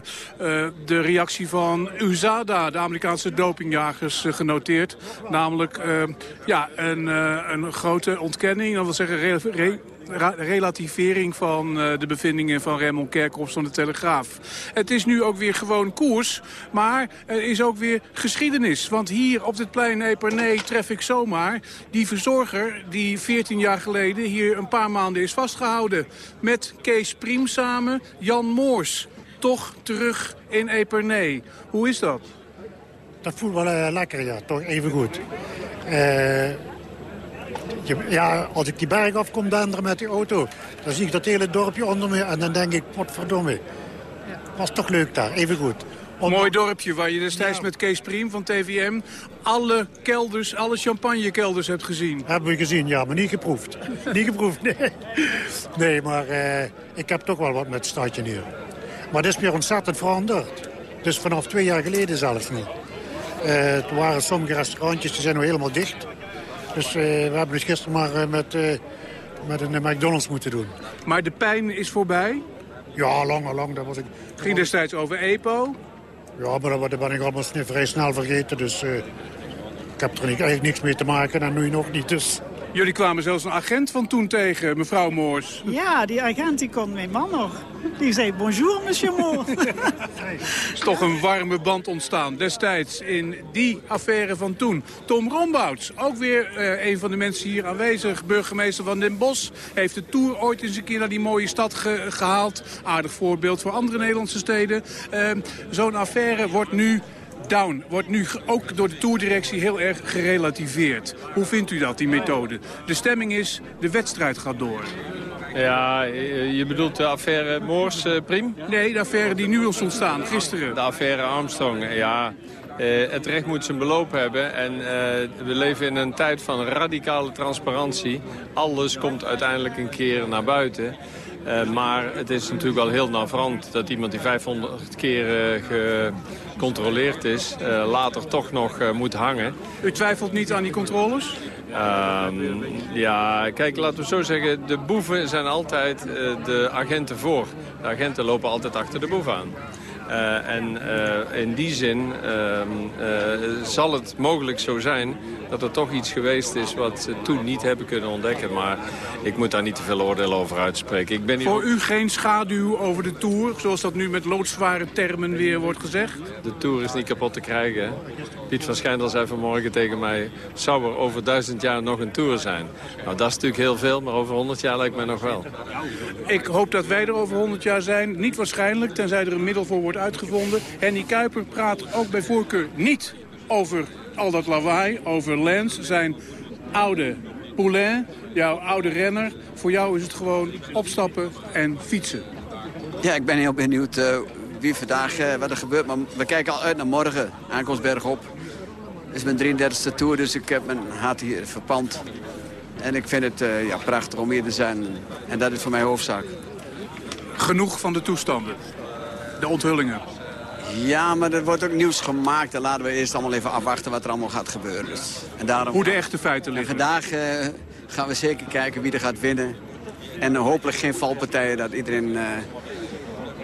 de reactie van USADA, de Amerikaanse dopingjagers, genoteerd. Namelijk ja, een, een grote ontkenning, dat wil zeggen... Re relativering van uh, de bevindingen van Raymond Kerkhoffs van de Telegraaf. Het is nu ook weer gewoon koers, maar er is ook weer geschiedenis. Want hier op dit plein Epernay tref ik zomaar die verzorger... die 14 jaar geleden hier een paar maanden is vastgehouden. Met Kees Priem samen, Jan Moors. Toch terug in Epernay. Hoe is dat? Dat voelt wel uh, lekker, ja. Toch even goed. Uh... Je, ja, als ik die berg afkom denderen met die auto... dan zie ik dat hele dorpje onder me en dan denk ik, potverdomme. Ja. Was toch leuk daar, even goed. Om... Mooi dorpje waar je destijds ja. met Kees Priem van TVM... alle kelders, alle champagnekelders hebt gezien. Hebben we gezien, ja, maar niet geproefd. niet geproefd, nee. Nee, maar uh, ik heb toch wel wat met het stadje hier. Maar het is weer ontzettend veranderd. Dus vanaf twee jaar geleden zelfs niet. Uh, toen waren sommige restaurantjes, die zijn nu helemaal dicht... Dus uh, we hebben het gisteren maar uh, met, uh, met een McDonald's moeten doen. Maar de pijn is voorbij? Ja, lang, lang. Dat was ik... Het ging destijds over EPO? Ja, maar dat ben ik allemaal vrij snel vergeten. Dus ik heb er eigenlijk niks mee te maken en nu nog niet. Dus... Jullie kwamen zelfs een agent van toen tegen, mevrouw Moors. Ja, die agent die kon mijn man nog. Die zei, bonjour, monsieur Moors. Er is toch een warme band ontstaan destijds in die affaire van toen. Tom Rombouts, ook weer uh, een van de mensen hier aanwezig. Burgemeester van Den Bosch heeft de Tour ooit eens een keer naar die mooie stad ge gehaald. Aardig voorbeeld voor andere Nederlandse steden. Uh, Zo'n affaire wordt nu down wordt nu ook door de toerdirectie heel erg gerelativeerd. Hoe vindt u dat, die methode? De stemming is, de wedstrijd gaat door. Ja, je bedoelt de affaire Moors, uh, Prim? Nee, de affaire die nu is ontstaan, gisteren. De affaire Armstrong, ja. Uh, het recht moet zijn beloop hebben en uh, we leven in een tijd van radicale transparantie. Alles komt uiteindelijk een keer naar buiten. Uh, maar het is natuurlijk wel heel navrant dat iemand die 500 keer gecontroleerd is... later toch nog moet hangen. U twijfelt niet aan die controles? Uh, ja, kijk, laten we zo zeggen, de boeven zijn altijd de agenten voor. De agenten lopen altijd achter de boef aan. Uh, en uh, in die zin zal het mogelijk zo zijn dat er toch iets geweest is wat ze toen niet hebben kunnen ontdekken. Maar ik moet daar niet te veel oordeel over uitspreken. Ik ben Voor u geen schaduw over de Tour, zoals dat nu met loodzware termen weer wordt gezegd? De Tour is niet kapot te krijgen. Piet van Schijndel zei vanmorgen tegen mij... zou er over duizend jaar nog een Tour zijn? Nou, dat is natuurlijk heel veel, maar over honderd jaar lijkt mij nog wel. Ik hoop dat wij er over honderd jaar zijn. Niet waarschijnlijk, tenzij er een middel voor wordt uitgevonden. Henny Kuiper praat ook bij voorkeur niet over al dat lawaai, over Lens, zijn oude Poulain, jouw oude renner. Voor jou is het gewoon opstappen en fietsen. Ja, ik ben heel benieuwd uh, wie vandaag, uh, wat er gebeurt. Maar we kijken al uit naar morgen, aankomstberg op. Het is mijn 33e tour, dus ik heb mijn haat hier verpand. En ik vind het uh, ja, prachtig om hier te zijn. En dat is voor mij hoofdzaak. Genoeg van de toestanden? De onthullingen? Ja, maar er wordt ook nieuws gemaakt. Dan laten we eerst allemaal even afwachten wat er allemaal gaat gebeuren. Dus, en daarom Hoe de echte feiten liggen. vandaag uh, gaan we zeker kijken wie er gaat winnen. En hopelijk geen valpartijen dat iedereen uh,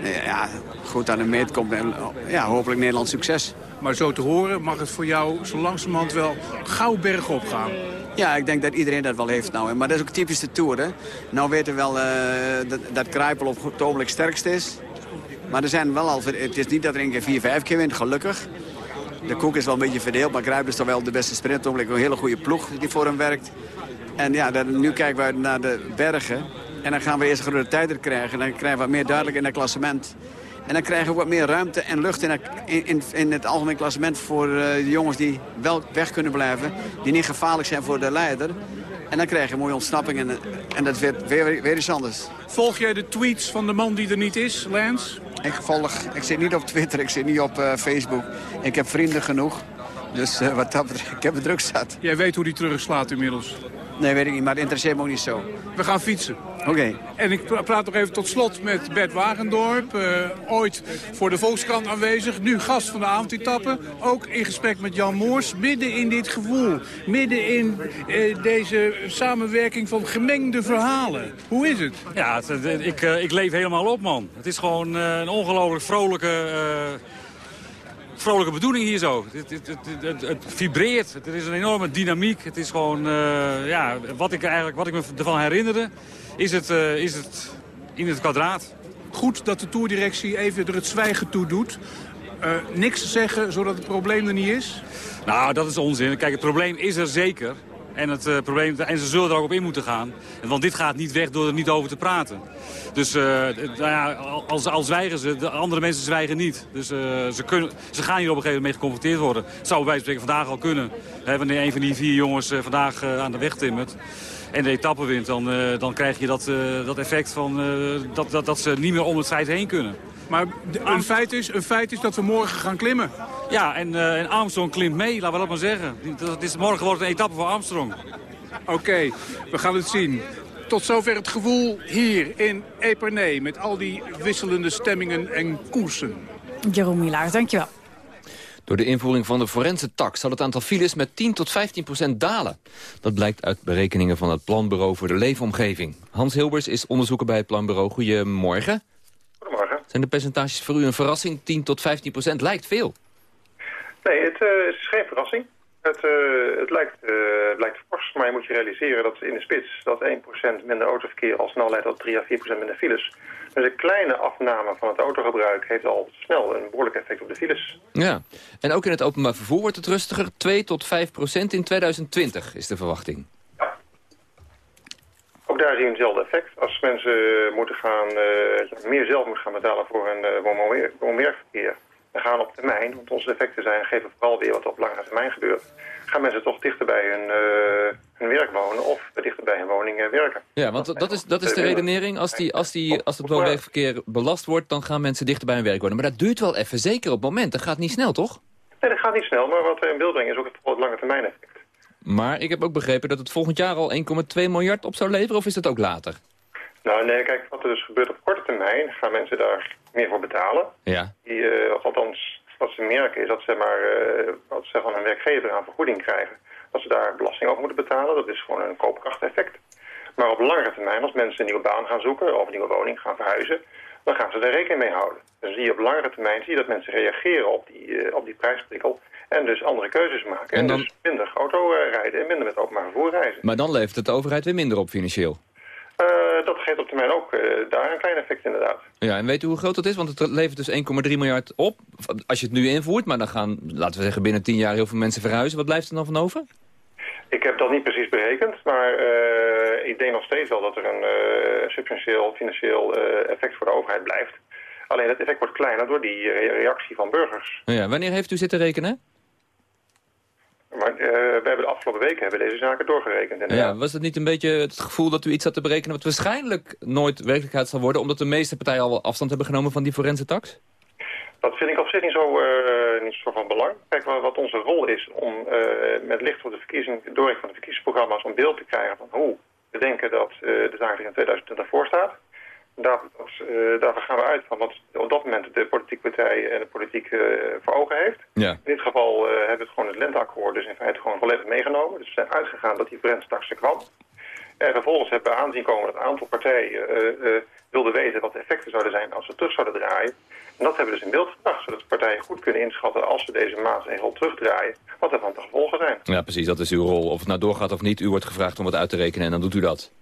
eh, ja, goed aan de meet komt. En ja, hopelijk Nederland succes. Maar zo te horen mag het voor jou zo langzamerhand wel gauw bergop gaan. Ja, ik denk dat iedereen dat wel heeft nou. Maar dat is ook typisch de Tour, hè. Nou weten we wel eh, dat, dat Kruipel op het ogenblik sterkst is. Maar er zijn wel al... Het is niet dat er één keer vier, vijf keer wint, gelukkig. De koek is wel een beetje verdeeld, maar Kruipel is toch wel de beste sprint. Een hele goede ploeg die voor hem werkt. En ja, nu kijken we naar de bergen. En dan gaan we eerst een grote tijden krijgen. Dan krijgen we wat meer duidelijk in het klassement. En dan krijgen we wat meer ruimte en lucht in het, in, in het algemeen klassement... voor uh, de jongens die wel weg kunnen blijven. Die niet gevaarlijk zijn voor de leider. En dan krijg je een mooie ontsnapping en, en dat werd weer, weer iets anders. Volg jij de tweets van de man die er niet is, Lance? Ik volg, ik zit niet op Twitter, ik zit niet op uh, Facebook. Ik heb vrienden genoeg. Dus uh, wat dat betreft, ik heb het druk zat. Jij weet hoe die terugslaat inmiddels? Nee, weet ik niet, maar het interesseert me ook niet zo. We gaan fietsen. Oké. En ik praat nog even tot slot met Bert Wagendorp. Uh, ooit voor de Volkskrant aanwezig. Nu gast van de avondetappe. Ook in gesprek met Jan Moors. Midden in dit gevoel. Midden in uh, deze samenwerking van gemengde verhalen. Hoe is het? Ja, het, ik, uh, ik leef helemaal op, man. Het is gewoon een ongelooflijk vrolijke vrolijke bedoeling hier zo. Het, het, het, het, vibreert, er is een enorme dynamiek. Het is gewoon, uh, ja, wat ik, eigenlijk, wat ik me ervan herinnerde, is het, uh, is het in het kwadraat. Goed dat de toerdirectie even er het zwijgen toe doet. Uh, niks zeggen zodat het probleem er niet is? Nou, dat is onzin. Kijk, het probleem is er zeker. En, het, uh, probleem, en ze zullen er ook op in moeten gaan. Want dit gaat niet weg door er niet over te praten. Dus uh, nou ja, als, als zwijgen ze, de andere mensen zwijgen niet. Dus uh, ze, kunnen, ze gaan hier op een gegeven moment mee geconfronteerd worden. Het zou bij spreken vandaag al kunnen. Hè, wanneer een van die vier jongens vandaag aan de weg timmert en de etappe wint, dan, dan krijg je dat, dat effect van dat, dat, dat ze niet meer om het feit heen kunnen. Maar een feit, is, een feit is dat we morgen gaan klimmen. Ja, en, uh, en Armstrong klimt mee, laten we dat maar zeggen. Het is, morgen wordt een etappe voor Armstrong. Oké, okay, we gaan het zien. Tot zover het gevoel hier in Epernay... met al die wisselende stemmingen en koersen. Jeroen Milaar, dankjewel. Door de invoering van de forense tax zal het aantal files met 10 tot 15 procent dalen. Dat blijkt uit berekeningen van het Planbureau voor de Leefomgeving. Hans Hilbers is onderzoeker bij het Planbureau. Goedemorgen. Goedemorgen. Zijn de percentages voor u een verrassing? 10 tot 15 procent lijkt veel. Nee, het uh, is geen verrassing. Het, uh, het lijkt, uh, lijkt fors, maar je moet je realiseren dat in de spits... dat 1% minder autoverkeer al snel leidt tot 3 à 4% minder files. Dus een kleine afname van het autogebruik heeft al snel een behoorlijk effect op de files. Ja, en ook in het openbaar vervoer wordt het rustiger. 2 tot 5% in 2020 is de verwachting. Ja. Ook daar zie je hetzelfde effect. Als mensen moeten gaan, uh, meer zelf moeten gaan betalen voor een uh, woon-werkverkeer... dan gaan op termijn, want onze effecten zijn, geven vooral weer wat op langere termijn gebeurt... gaan mensen toch dichter bij hun, uh, hun werk wonen of dichter bij hun woning werken. Ja, want dat is, dat is de redenering. Als, die, als, die, als het woon-werkverkeer belast wordt, dan gaan mensen dichter bij hun werk wonen. Maar dat duurt wel even, zeker op het moment. Dat gaat niet snel, toch? Nee, dat gaat niet snel, maar wat we in beeld brengen is ook het, het lange termijn effect. Maar ik heb ook begrepen dat het volgend jaar al 1,2 miljard op zou leveren, of is dat ook later? Nou nee, kijk, wat er dus gebeurt op korte termijn, gaan mensen daar meer voor betalen. Ja. Die, uh, althans, wat ze merken is dat ze maar, uh, wat ze van een werkgever aan vergoeding krijgen. Dat ze daar belasting over moeten betalen, dat is gewoon een koopkrachteffect. Maar op langere termijn, als mensen een nieuwe baan gaan zoeken of een nieuwe woning gaan verhuizen, dan gaan ze daar rekening mee houden. Dus zie je op langere termijn zie je dat mensen reageren op die, uh, op die prijsprikkel en dus andere keuzes maken. En, dan... dus minder auto rijden en minder met openbaar vervoer reizen. Maar dan levert het de overheid weer minder op financieel. Uh, dat geeft op termijn ook uh, daar een klein effect inderdaad. Ja, en weet u hoe groot dat is? Want het levert dus 1,3 miljard op. Als je het nu invoert, maar dan gaan, laten we zeggen, binnen 10 jaar heel veel mensen verhuizen. Wat blijft er dan van over? Ik heb dat niet precies berekend, maar uh, ik denk nog steeds wel dat er een substantieel financieel effect voor de overheid blijft. Alleen het effect wordt kleiner door die reactie van burgers. Ja, wanneer heeft u zitten rekenen? Maar uh, we hebben de afgelopen weken hebben deze zaken doorgerekend. Ja, was het niet een beetje het gevoel dat u iets had te berekenen... wat waarschijnlijk nooit werkelijkheid zal worden... omdat de meeste partijen al afstand hebben genomen van die forense tax? Dat vind ik op zich niet zo, uh, niet zo van belang. Kijk, wat onze rol is om uh, met licht op de verkiezing, doorrekening van de verkiezingsprogramma's... een beeld te krijgen van hoe we denken dat de zaak er in 2020 voor staat. Daar, uh, daarvoor gaan we uit van wat op dat moment de politieke partij en de politiek uh, voor ogen heeft. Ja. In dit geval hebben we het gewoon het lenteakkoord dus in feite gewoon volledig meegenomen. Dus we zijn uitgegaan dat die forensentax er kwam. En vervolgens hebben we aanzien komen dat een aantal partijen wilden weten wat de effecten zouden zijn als ze terug zouden draaien. En dat hebben we dus in beeld gebracht, zodat de partijen goed kunnen inschatten als we deze maatregel terugdraaien, wat er van de gevolgen zijn. Ja, precies, dat is uw rol. Of het nou doorgaat of niet, u wordt gevraagd om wat uit te rekenen en dan doet u dat.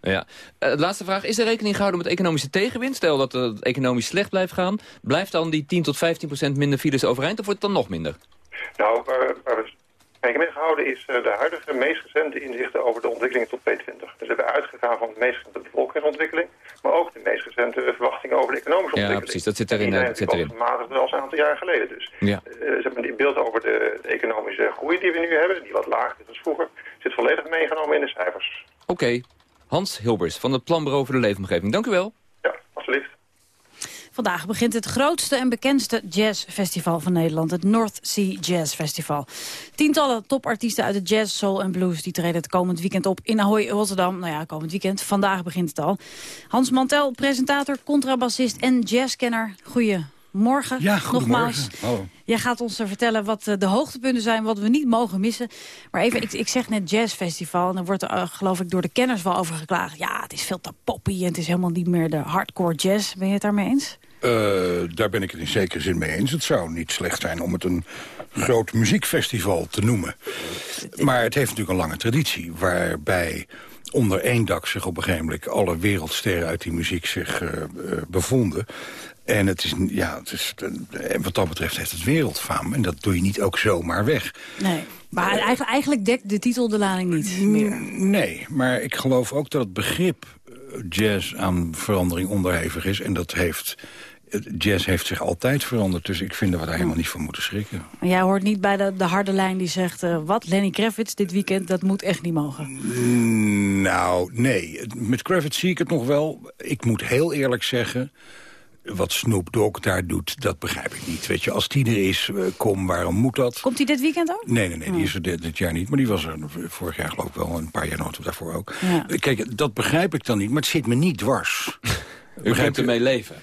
Ja. Uh, laatste vraag, is er rekening gehouden met economische tegenwind? Stel dat het economisch slecht blijft gaan, blijft dan die 10 tot 15 procent minder files overeind of wordt het dan nog minder? Nou, waar we rekening mee gehouden is de huidige meest recente inzichten over de ontwikkelingen tot 2020. Dus we hebben uitgegaan van de meest recente bevolkingsontwikkeling, maar ook de meest recente verwachtingen over de economische ontwikkeling. Ja, precies, dat zit erin. Dat zit erin. gematigd als een aantal jaar geleden. Dus ja. uh, ze hebben die beeld over de, de, economische groei die we nu hebben, die wat lager is dan vroeger, zit volledig meegenomen in de cijfers. Oké. Okay. Hans Hilbers van het Planbureau voor de Leefomgeving. Dank u wel. Ja, alsjeblieft. Vandaag begint het grootste en bekendste jazzfestival van Nederland. Het North Sea Jazz Festival. Tientallen topartiesten uit de jazz, soul en blues... die treden het komend weekend op in Ahoy, Rotterdam. Nou ja, komend weekend. Vandaag begint het al. Hans Mantel, presentator, contrabassist en jazzkenner. Ja, Nogmaals. Hallo. Jij gaat ons vertellen wat de hoogtepunten zijn, wat we niet mogen missen. Maar even, ik, ik zeg net jazzfestival. En dan wordt er, uh, geloof ik, door de kenners wel over geklaagd. Ja, het is veel te poppy en het is helemaal niet meer de hardcore jazz. Ben je het daarmee eens? Uh, daar ben ik het in zekere zin mee eens. Het zou niet slecht zijn om het een groot muziekfestival te noemen. Maar het heeft natuurlijk een lange traditie... waarbij onder één dak zich op een gegeven moment... alle wereldsterren uit die muziek zich uh, uh, bevonden. En het is, ja, het is, wat dat betreft heeft het wereldfaam. En dat doe je niet ook zomaar weg. Nee, maar eigenlijk, eigenlijk dekt de titel de lading niet meer. Nee, maar ik geloof ook dat het begrip jazz aan verandering onderhevig is. En dat heeft jazz heeft zich altijd veranderd. Dus ik vind dat we daar helemaal niet van moeten schrikken. Maar jij hoort niet bij de, de harde lijn die zegt... Uh, wat, Lenny Kravitz dit weekend, dat moet echt niet mogen. Nou, nee. Met Kravitz zie ik het nog wel. Ik moet heel eerlijk zeggen... Wat Snoop Dogg daar doet, dat begrijp ik niet. Weet je, als die er is, uh, kom, waarom moet dat? Komt hij dit weekend ook? Nee, nee, nee, die is er dit, dit, jaar niet. Maar die was er vorig jaar geloof ik wel, een paar jaar nog daarvoor ook. Ja. Kijk, dat begrijp ik dan niet, maar het zit me niet dwars. U kunt ermee leven.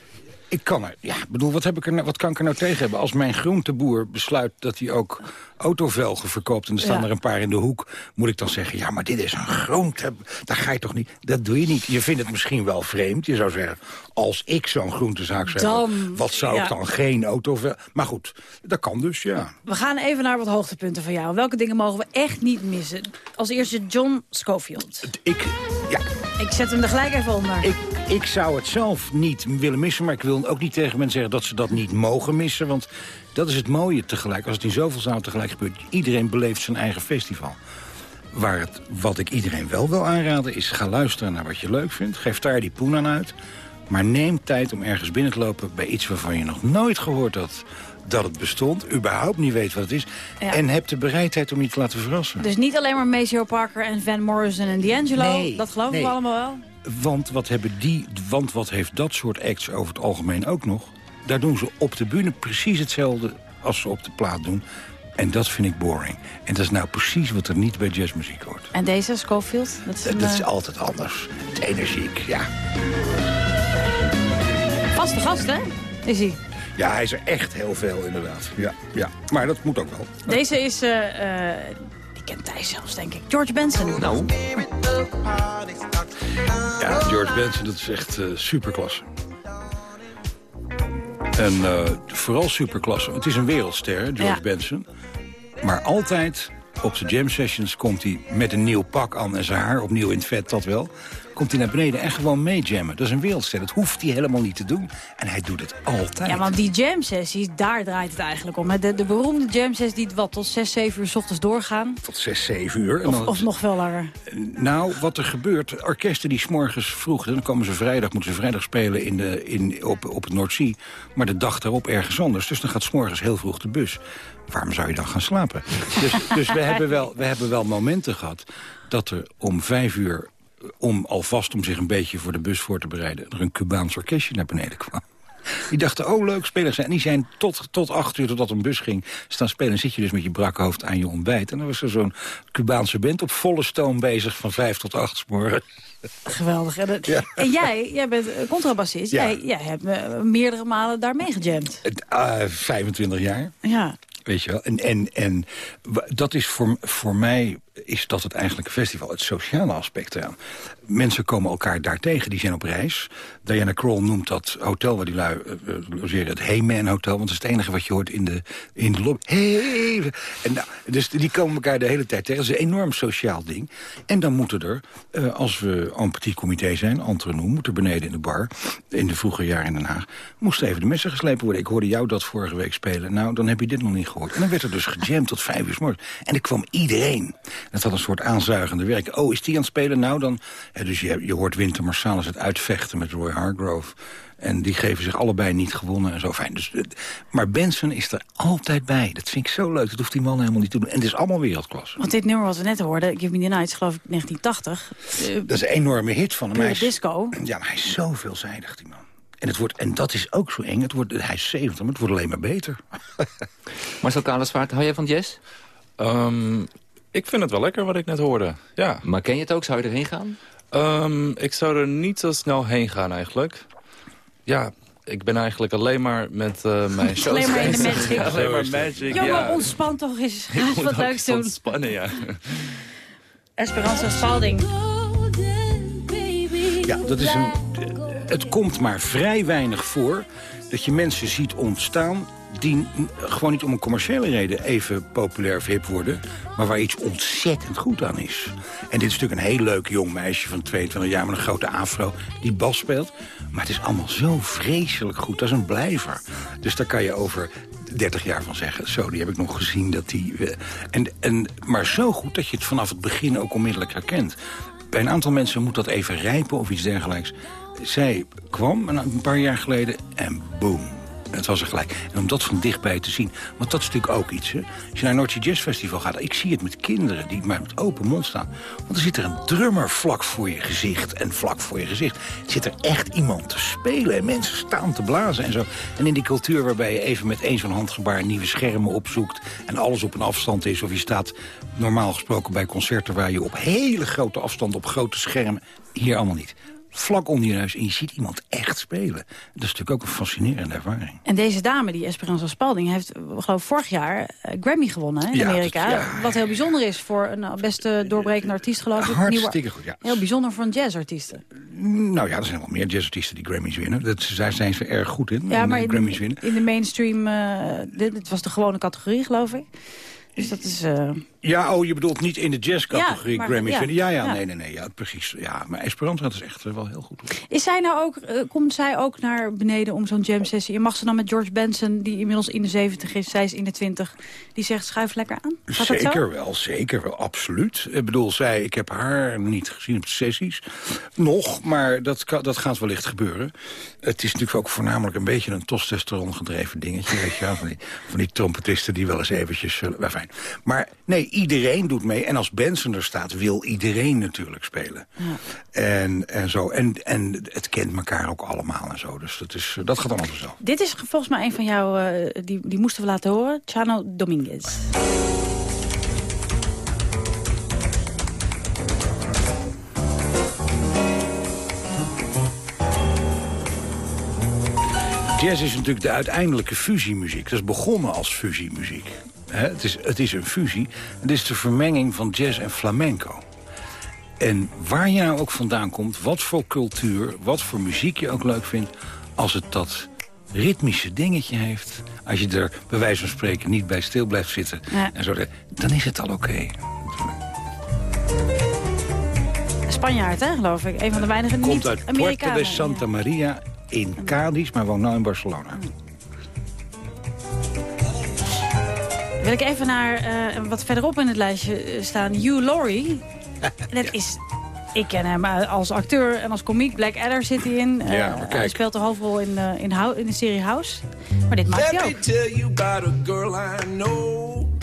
Ik kan er, ja, bedoel, wat, heb ik er, nou- wat kan ik er nou tegen hebben? Als mijn groenteboer besluit dat hij ook autovelgen verkoopt... en er staan Ja. er een paar in de hoek, moet ik dan zeggen... ja, maar dit is een groente, daar ga je toch niet... Dat doe je niet. Je vindt het misschien wel vreemd. Je zou zeggen, als ik zo'n groentezaak zou Dan, hebben... wat zou ja. ik dan geen autovel... Maar goed, dat kan dus, ja. We gaan even naar wat hoogtepunten van jou. Welke dingen mogen we echt niet missen? Als eerste John Schofield. Ik, ja, Ik zet hem er gelijk even onder. Ik, ik zou het zelf niet willen missen, maar ik wil ook niet tegen mensen zeggen dat ze dat niet mogen missen. Want dat is het mooie tegelijk. Als het in zoveel zalen tegelijk gebeurt, iedereen beleeft zijn eigen festival. Waar het, wat ik iedereen wel wil aanraden is, ga luisteren naar wat je leuk vindt. Geef daar die poen aan uit. Maar neem tijd om ergens binnen te lopen bij iets waarvan je nog nooit gehoord had dat het bestond. überhaupt niet weet wat het is. Ja. En heb de bereidheid om je te laten verrassen. Dus niet alleen maar Maceo Parker en Van Morrison en D'Angelo. Nee, dat geloven nee. we allemaal wel. Want wat, hebben die, want wat heeft dat soort acts over het algemeen ook nog? Daar doen ze op de bühne precies hetzelfde als ze op de plaat doen. En dat vind ik boring. En dat is nou precies wat er niet bij jazzmuziek hoort. En deze, Schofield? Dat is, Dat, een, dat is eh, altijd anders. Het is energiek, ja. vaste gast, hè? Is hij. Ja, hij is er echt heel veel, inderdaad. Ja, ja. Maar dat moet ook wel. Deze is, eh, eh, kent Thijs zelfs, denk ik. George Benson. Nou, Ja, George Benson, dat is echt eh, superklasse. En eh, vooral superklasse. Het is een wereldster, George Ja. Benson. Maar altijd op de jam sessions komt hij met een nieuw pak aan... en zijn haar opnieuw in het vet, dat wel. Komt hij naar beneden en gewoon meejammen. Dat is een wereldster. Dat hoeft hij helemaal niet te doen. En hij doet het altijd. Ja, want die jam sessies, daar draait het eigenlijk om. De, de beroemde jam sessies die wat tot 6, 7 uur s ochtends doorgaan. Tot 6, 7 uur. En Of, dan- of nog veel langer. Nou, wat er gebeurt, orkesten die s'morgens vroeg... dan komen ze vrijdag, moeten ze vrijdag spelen in de, in, op, op het Noordzee... maar de dag daarop ergens anders. Dus dan gaat s'morgens heel vroeg de bus. Waarom zou je dan gaan slapen? dus dus we, hebben wel, we hebben wel momenten gehad dat er om vijf uur... om alvast om zich een beetje voor de bus voor te bereiden... er een Cubaans orkestje naar beneden kwam. Die dachten, oh leuk, spelers zijn. En die zijn tot, tot acht uur, totdat een bus ging, staan spelen. En zit je dus met je brakke hoofd aan je ontbijt. En dan was er zo'n Cubaanse band op volle stoom bezig van vijf tot acht 's morgen. Geweldig. En, Ja. en jij, jij bent eh, contrabassist. Ja. Jij, jij hebt eh, meerdere malen daar mee gejamd. Uh, 25 jaar, Ja. weet je wel. En, en, en dat is voor, voor mij is dat het eigenlijke festival, het sociale aspect eraan. Mensen komen elkaar daar tegen, die zijn op reis. Diana Kroll noemt dat hotel waar die lui uh, logeren het Heyman Hotel... want dat is het enige wat je hoort in de, in de lobby. Hey! En nou, dus die komen elkaar de hele tijd tegen. Dat is een enorm sociaal ding. En dan moeten er, uh, als we een petit comité zijn, entre nous... moeten beneden in de bar, in de vroege jaren in Den Haag... moesten even de messen geslepen worden. Ik hoorde jou dat vorige week spelen. Nou, dan heb je dit nog niet gehoord. En dan werd er dus gejamd tot vijf uur s morgens. En er kwam iedereen. Dat had een soort aanzuigende werk. Oh, is die aan het spelen? Nou, dan... dus je, je hoort Winter Marsalis het uitvechten met Roy Hargrove. En die geven zich allebei niet gewonnen en zo fijn. Dus, maar Benson is er altijd bij. Dat vind ik zo leuk. Dat hoeft die man helemaal niet te doen. En het is allemaal wereldklasse. Want dit nummer wat we net hoorden, Give Me The Night, geloof ik 1980. Uh, dat is een enorme hit van hem. Hij is, disco. Ja, maar hij is zo veelzijdig, die man. En, het wordt, en dat is ook zo eng. Het wordt, hij is 70, maar het wordt alleen maar beter. Marcel Kalesvaart, hou jij van jazz? Um, ik vind het wel lekker wat ik net hoorde, ja. Maar ken je het ook? Zou je erheen gaan? Um, ik zou er niet zo snel heen gaan eigenlijk. Ja, ik ben eigenlijk alleen maar met uh, mijn shows Alleen maar in de magic. alleen maar magic, Jongen, ja. ontspan toch eens. Ga eens wat leuks doen. ontspannen, ja. Esperanza Spalding. Ja, dat is een... Het komt maar vrij weinig voor dat je mensen ziet ontstaan die gewoon niet om een commerciële reden even populair of hip worden... maar waar iets ontzettend goed aan is. En dit is natuurlijk een heel leuk jong meisje van 22 jaar... met een grote afro die bas speelt. Maar het is allemaal zo vreselijk goed. Dat is een blijver. Dus daar kan je over 30 jaar van zeggen. Zo, die heb ik nog gezien. Dat die, uh, en, en, maar zo goed dat je het vanaf het begin ook onmiddellijk herkent. Bij een aantal mensen moet dat even rijpen of iets dergelijks. Zij kwam een paar jaar geleden en boom. Het was er gelijk. En om dat van dichtbij te zien. Want dat is natuurlijk ook iets. Hè? Als je naar een Noordje Jazz Festival gaat. Ik zie het met kinderen die maar met open mond staan. Want er zit er een drummer vlak voor je gezicht. En vlak voor je gezicht zit er echt iemand te spelen. En mensen staan te blazen en zo. En in die cultuur waarbij je even met één zo'n handgebaar... nieuwe schermen opzoekt. En alles op een afstand is. Of je staat normaal gesproken bij concerten... waar je op hele grote afstand op grote schermen... Hier allemaal niet vlak onder je neus en je ziet iemand echt spelen. Dat is natuurlijk ook een fascinerende ervaring. En deze dame, die Esperanza Spalding, heeft geloof vorig jaar uh, Grammy gewonnen in Ja, Amerika. dat- ja. Wat heel bijzonder is voor een uh, beste doorbrekende artiest geloof ik. Hartstikke Nieuwe- goed, ja. Heel bijzonder voor een jazzartiesten. Nou ja, er zijn wel meer jazzartiesten die Grammys winnen. Dat, daar zijn ze erg goed in, Ja, maar eh, in, Grammys winnen. in de mainstream, eh, dit, dit was de gewone categorie geloof ik. Dus dat is... eh, Ja, oh, je bedoelt niet in de jazzcategorie Ja, Grammys ja. Ja, nee, nee, nee, ja, precies. Ja, maar Esperanza dat is echt eh, wel heel goed. hoor. Is zij nou ook, eh, komt zij ook naar beneden om zo'n jam sessie? Je mag ze dan met George Benson, die inmiddels in de 70 is, zij is in de 20, die zegt schuif lekker aan? Gaat dat zo? Zeker wel, zeker wel, absoluut. Ik bedoel, zij, ik heb haar niet gezien op de sessies. Nog, maar dat, dat gaat wellicht gebeuren. Het is natuurlijk ook voornamelijk een beetje een testosteron gedreven dingetje. Weet je, van, die, van die trompetisten die wel eens eventjes... maar fijn. Maar nee, iedereen doet mee. En als Benson er staat, wil iedereen natuurlijk spelen. En, en zo. En, en het kent elkaar ook allemaal en zo. Dus dat, is, dat gaat allemaal vanzelf. Dit is volgens mij een van jou, eh, die, die moesten we laten horen, Chano Dominguez. Jazz is natuurlijk de uiteindelijke fusiemuziek. Dat is begonnen als fusiemuziek. Hè, het, is, het is een fusie. Het is de vermenging van jazz en flamenco. En waar je nou ook vandaan komt, wat voor cultuur, wat voor muziek je ook leuk vindt... als het dat ritmische dingetje heeft... als je er bij wijze van spreken niet bij stil blijft zitten... Ja. En zo, dan is het al oké. Spanjaard, hè, geloof ik. Een van de weinige Komt uit Puerto niet-Amerikanen. de Santa Maria in Cadiz, maar woont nou in Barcelona. Wil ik even naar eh, wat verderop in het lijstje eh, staan. Hugh Laurie. En dat is... Ik ken hem eh, als acteur en als komiek. Blackadder zit hij in. Ja, hij speelt de hoofdrol in, in, in de serie House. Maar dit maakt hij Let ook. me tell you about a girl I know.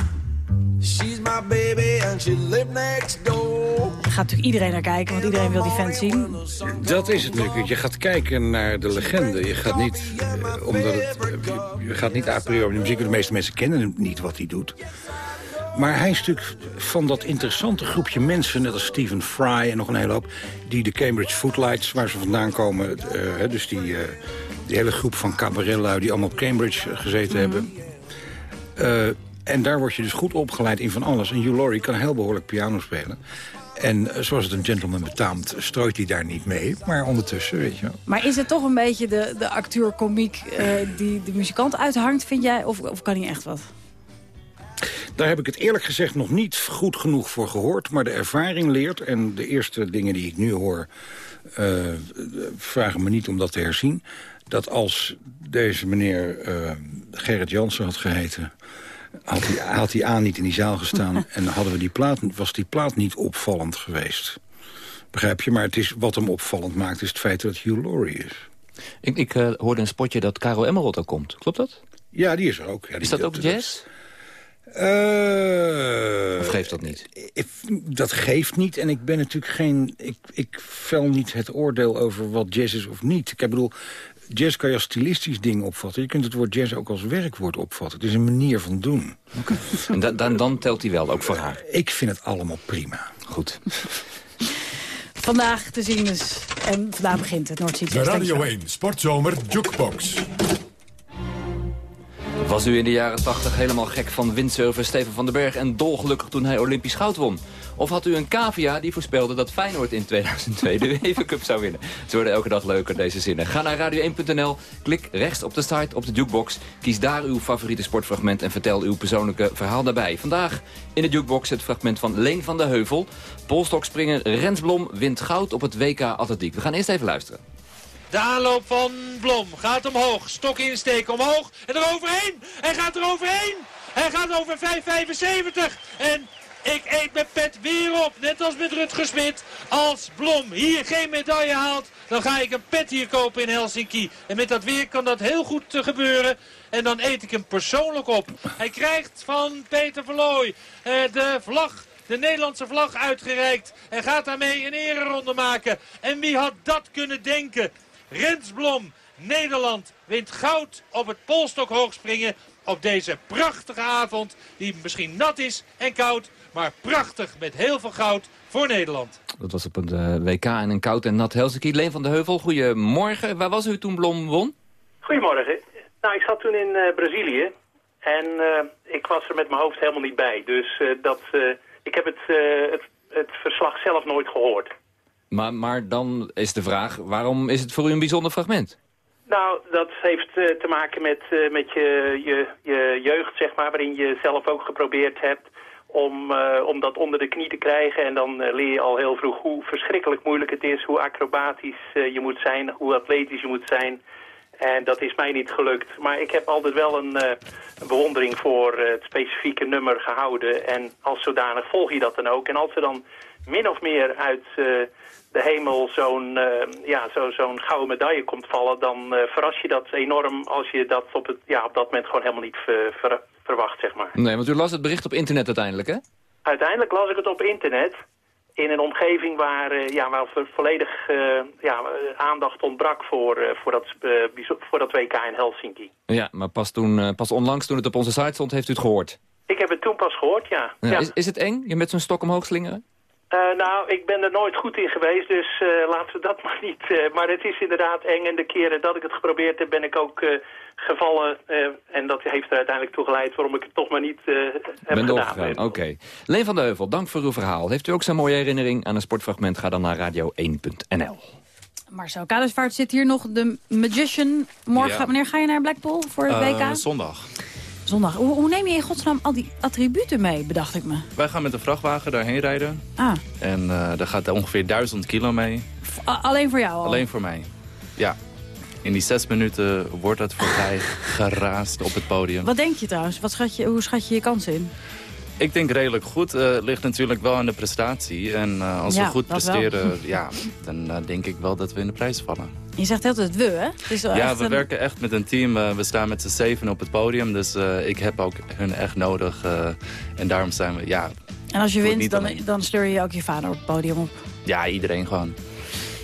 She's my baby and she live next door. Daar gaat natuurlijk iedereen naar kijken, want iedereen wil die vent zien. Dat is het natuurlijk. Je gaat kijken naar de legende. Je gaat niet, eh, omdat het, eh, je gaat niet a priori de muziek. De meeste mensen kennen hem niet wat hij doet. Maar hij is natuurlijk van dat interessante groepje mensen... net als Stephen Fry en nog een hele hoop... die de Cambridge Footlights, waar ze vandaan komen... eh, hè, dus die, eh, die hele groep van cabaretlui... die allemaal op Cambridge gezeten hebben... Eh, En daar word je dus goed opgeleid in van alles. En Hugh Laurie kan heel behoorlijk piano spelen. En eh, zoals het een gentleman betaamt, strooit hij daar niet mee. Maar ondertussen, weet je wel. Maar is het toch een beetje de, de acteur-komiek eh, die de muzikant uithangt, vind jij? Of, of kan hij echt wat? Daar heb ik het eerlijk gezegd nog niet goed genoeg voor gehoord. Maar de ervaring leert, en de eerste dingen die ik nu hoor... eh, vragen me niet om dat te herzien... dat als deze meneer Gerrit Jansen had geheten... Had hij, had hij A niet in die zaal gestaan en hadden we die plaat, was die plaat niet opvallend geweest. Begrijp je? Maar het is, wat hem opvallend maakt is het feit dat Hugh Laurie is. Ik, ik eh, hoorde een spotje dat Caro Emerald ook komt. Klopt dat? Ja, die is er ook. Ja, die Is dat ook jazz? Eh, Of geeft dat niet? ik- dat geeft niet. En ik ben natuurlijk geen... Ik, ik vel niet het oordeel over wat jazz is of niet. Ik bedoel, jazz kan je als stilistisch ding opvatten. Je kunt het woord jazz ook als werkwoord opvatten. Het is een manier van doen. En da- dan, dan telt hij wel, ook voor haar. Ik vind het allemaal prima. Goed. Vandaag te zien dus. En vandaag begint het Noordzee De. Radio Dankjewel. 1 Sportzomer Jukebox. Was u in de jaren 80 helemaal gek van windsurfer Steven van den Berg... en dolgelukkig toen hij Olympisch goud won? Of had u een cavia die voorspelde dat Feyenoord in 2002 de UEFA Cup zou winnen? Ze worden elke dag leuker, deze zinnen. Ga naar radio1.nl, klik rechts op de site op de jukebox... kies daar uw favoriete sportfragment en vertel uw persoonlijke verhaal daarbij. Vandaag in de jukebox het fragment van Leen van de Heuvel. Polstokspringer Rens Blom wint goud op het WK Atletiek. We gaan eerst even luisteren. De aanloop van Blom gaat omhoog. Stok insteken omhoog. En eroverheen. Hij gaat eroverheen. Hij gaat over 5,75. En ik eet mijn Net als met Rutger Smit. Als Blom hier geen medaille haalt. Dan ga ik een pet hier kopen in Helsinki. En met dat weer kan dat heel goed eh, gebeuren. En dan eet ik hem persoonlijk op. Hij krijgt van Peter Verlooy eh, de vlag de Nederlandse vlag uitgereikt. En gaat daarmee een ereronde maken. En wie had dat kunnen denken? Rens Blom, Nederland, wint goud op het polstok hoogspringen. Op deze prachtige avond, die misschien nat is en koud. Maar prachtig met heel veel goud voor Nederland. Dat was op een eh, WK in een koud en nat Helsinki. Leen van de Heuvel, goedemorgen. Waar was u toen Blom won? Goedemorgen. Nou, ik zat toen in eh, Brazilië en eh, ik was er met mijn hoofd helemaal niet bij. Dus eh, dat, eh, ik heb het, eh, het, het verslag zelf nooit gehoord. Maar, maar dan is de vraag, waarom is het voor u een bijzonder fragment? Nou, dat heeft te maken met, eh, met je, je, je jeugd, zeg maar, waarin je zelf ook geprobeerd hebt om, eh, om dat onder de knie te krijgen. En dan eh, leer je al heel vroeg hoe verschrikkelijk moeilijk het is, hoe acrobatisch eh, je moet zijn, hoe atletisch je moet zijn. En dat is mij niet gelukt. Maar ik heb altijd wel een, een bewondering voor het specifieke nummer gehouden. En als zodanig volg je dat dan ook. En als er dan min of meer uit de hemel zo'n ja, zo, zo'n gouden medaille komt vallen... dan verras je dat enorm als je dat op, het, ja, op dat moment gewoon helemaal niet ver- verwacht, zeg maar. Nee, want u las het bericht op internet uiteindelijk, hè? Uiteindelijk las ik het op internet in een omgeving waar, eh, ja, waar vo- volledig eh, ja, eh, aandacht ontbrak voor, voor, dat, voor dat WK in Helsinki. Ja, maar pas, toen, pas onlangs toen het op onze site stond, heeft u het gehoord. Ik heb het toen pas gehoord, ja. Ja, ja. Is, is het eng, je met zo'n stok omhoog slingeren? Eh, nou, ik ben er nooit goed in geweest, dus eh, laten we dat maar niet. eh, maar het is inderdaad eng en de keren dat ik het geprobeerd heb, ben ik ook eh, gevallen. eh, en dat heeft er uiteindelijk toe geleid waarom ik het toch maar niet eh, heb ben gedaan. oké. Leen van de Heuvel, dank voor uw verhaal. Heeft u ook zo'n mooie herinnering aan een sportfragment? Ga dan naar radio1.nl. Marcel Kadersvaart zit hier nog, de Magician. Morgen, Ja. wanneer ga je naar Blackpool voor het Eh, WK? zondag. Zondag. Hoe, hoe neem je in godsnaam al die attributen mee, bedacht ik me? Wij gaan met een vrachtwagen daarheen rijden. Ah, En eh daar gaat ongeveer 1000 kilo mee. a- alleen voor jou al? Alleen voor mij. Ja. In die zes minuten wordt het voorbij geraast op het podium. Wat denk je trouwens? Wat schat je, hoe schat je je kansen in? Ik denk redelijk goed. Het ligt natuurlijk wel aan de prestatie. En eh, als Ja, we goed dat wel. presteren, ja, dan denk ik wel dat we in de prijs vallen. Je zegt altijd we, hè? Het is wel Ja, echt we een- werken echt met een team. Eh, we staan met z'n zeven op het podium. Dus eh, ik heb ook hun echt nodig. eh, en daarom zijn we, ja, En als je wint, dan, alleen. dan sleur je ook je vader op het podium op. ja, iedereen gewoon.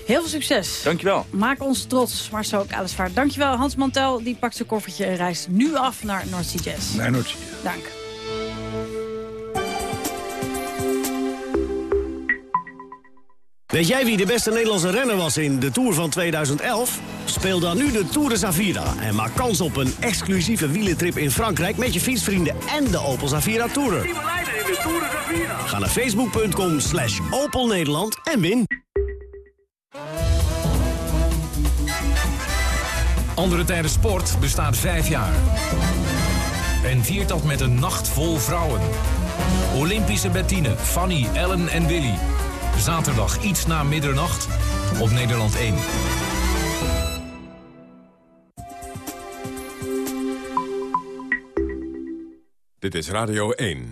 Heel veel succes. Dankjewel. Maak ons trots, Marcel Kadersvaart. Dankjewel, Hans Mantel. Die pakt zijn koffertje en reist nu af naar North Sea Jazz. Naar Noordzee. Dank. Weet jij wie de beste Nederlandse renner was in de Tour van 2011? Speel dan nu de Tour de Zavira en maak kans op een exclusieve wielentrip in Frankrijk... met je fietsvrienden en de Opel Zavira Tourer. Ga naar facebook.com slash Opel Nederland en win. Andere Tijden Sport bestaat vijf jaar. En viert dat met een nacht vol vrouwen. Olympische Bettine, Fanny, Ellen en Willy. Zaterdag iets na middernacht op Nederland 1. Dit is Radio 1.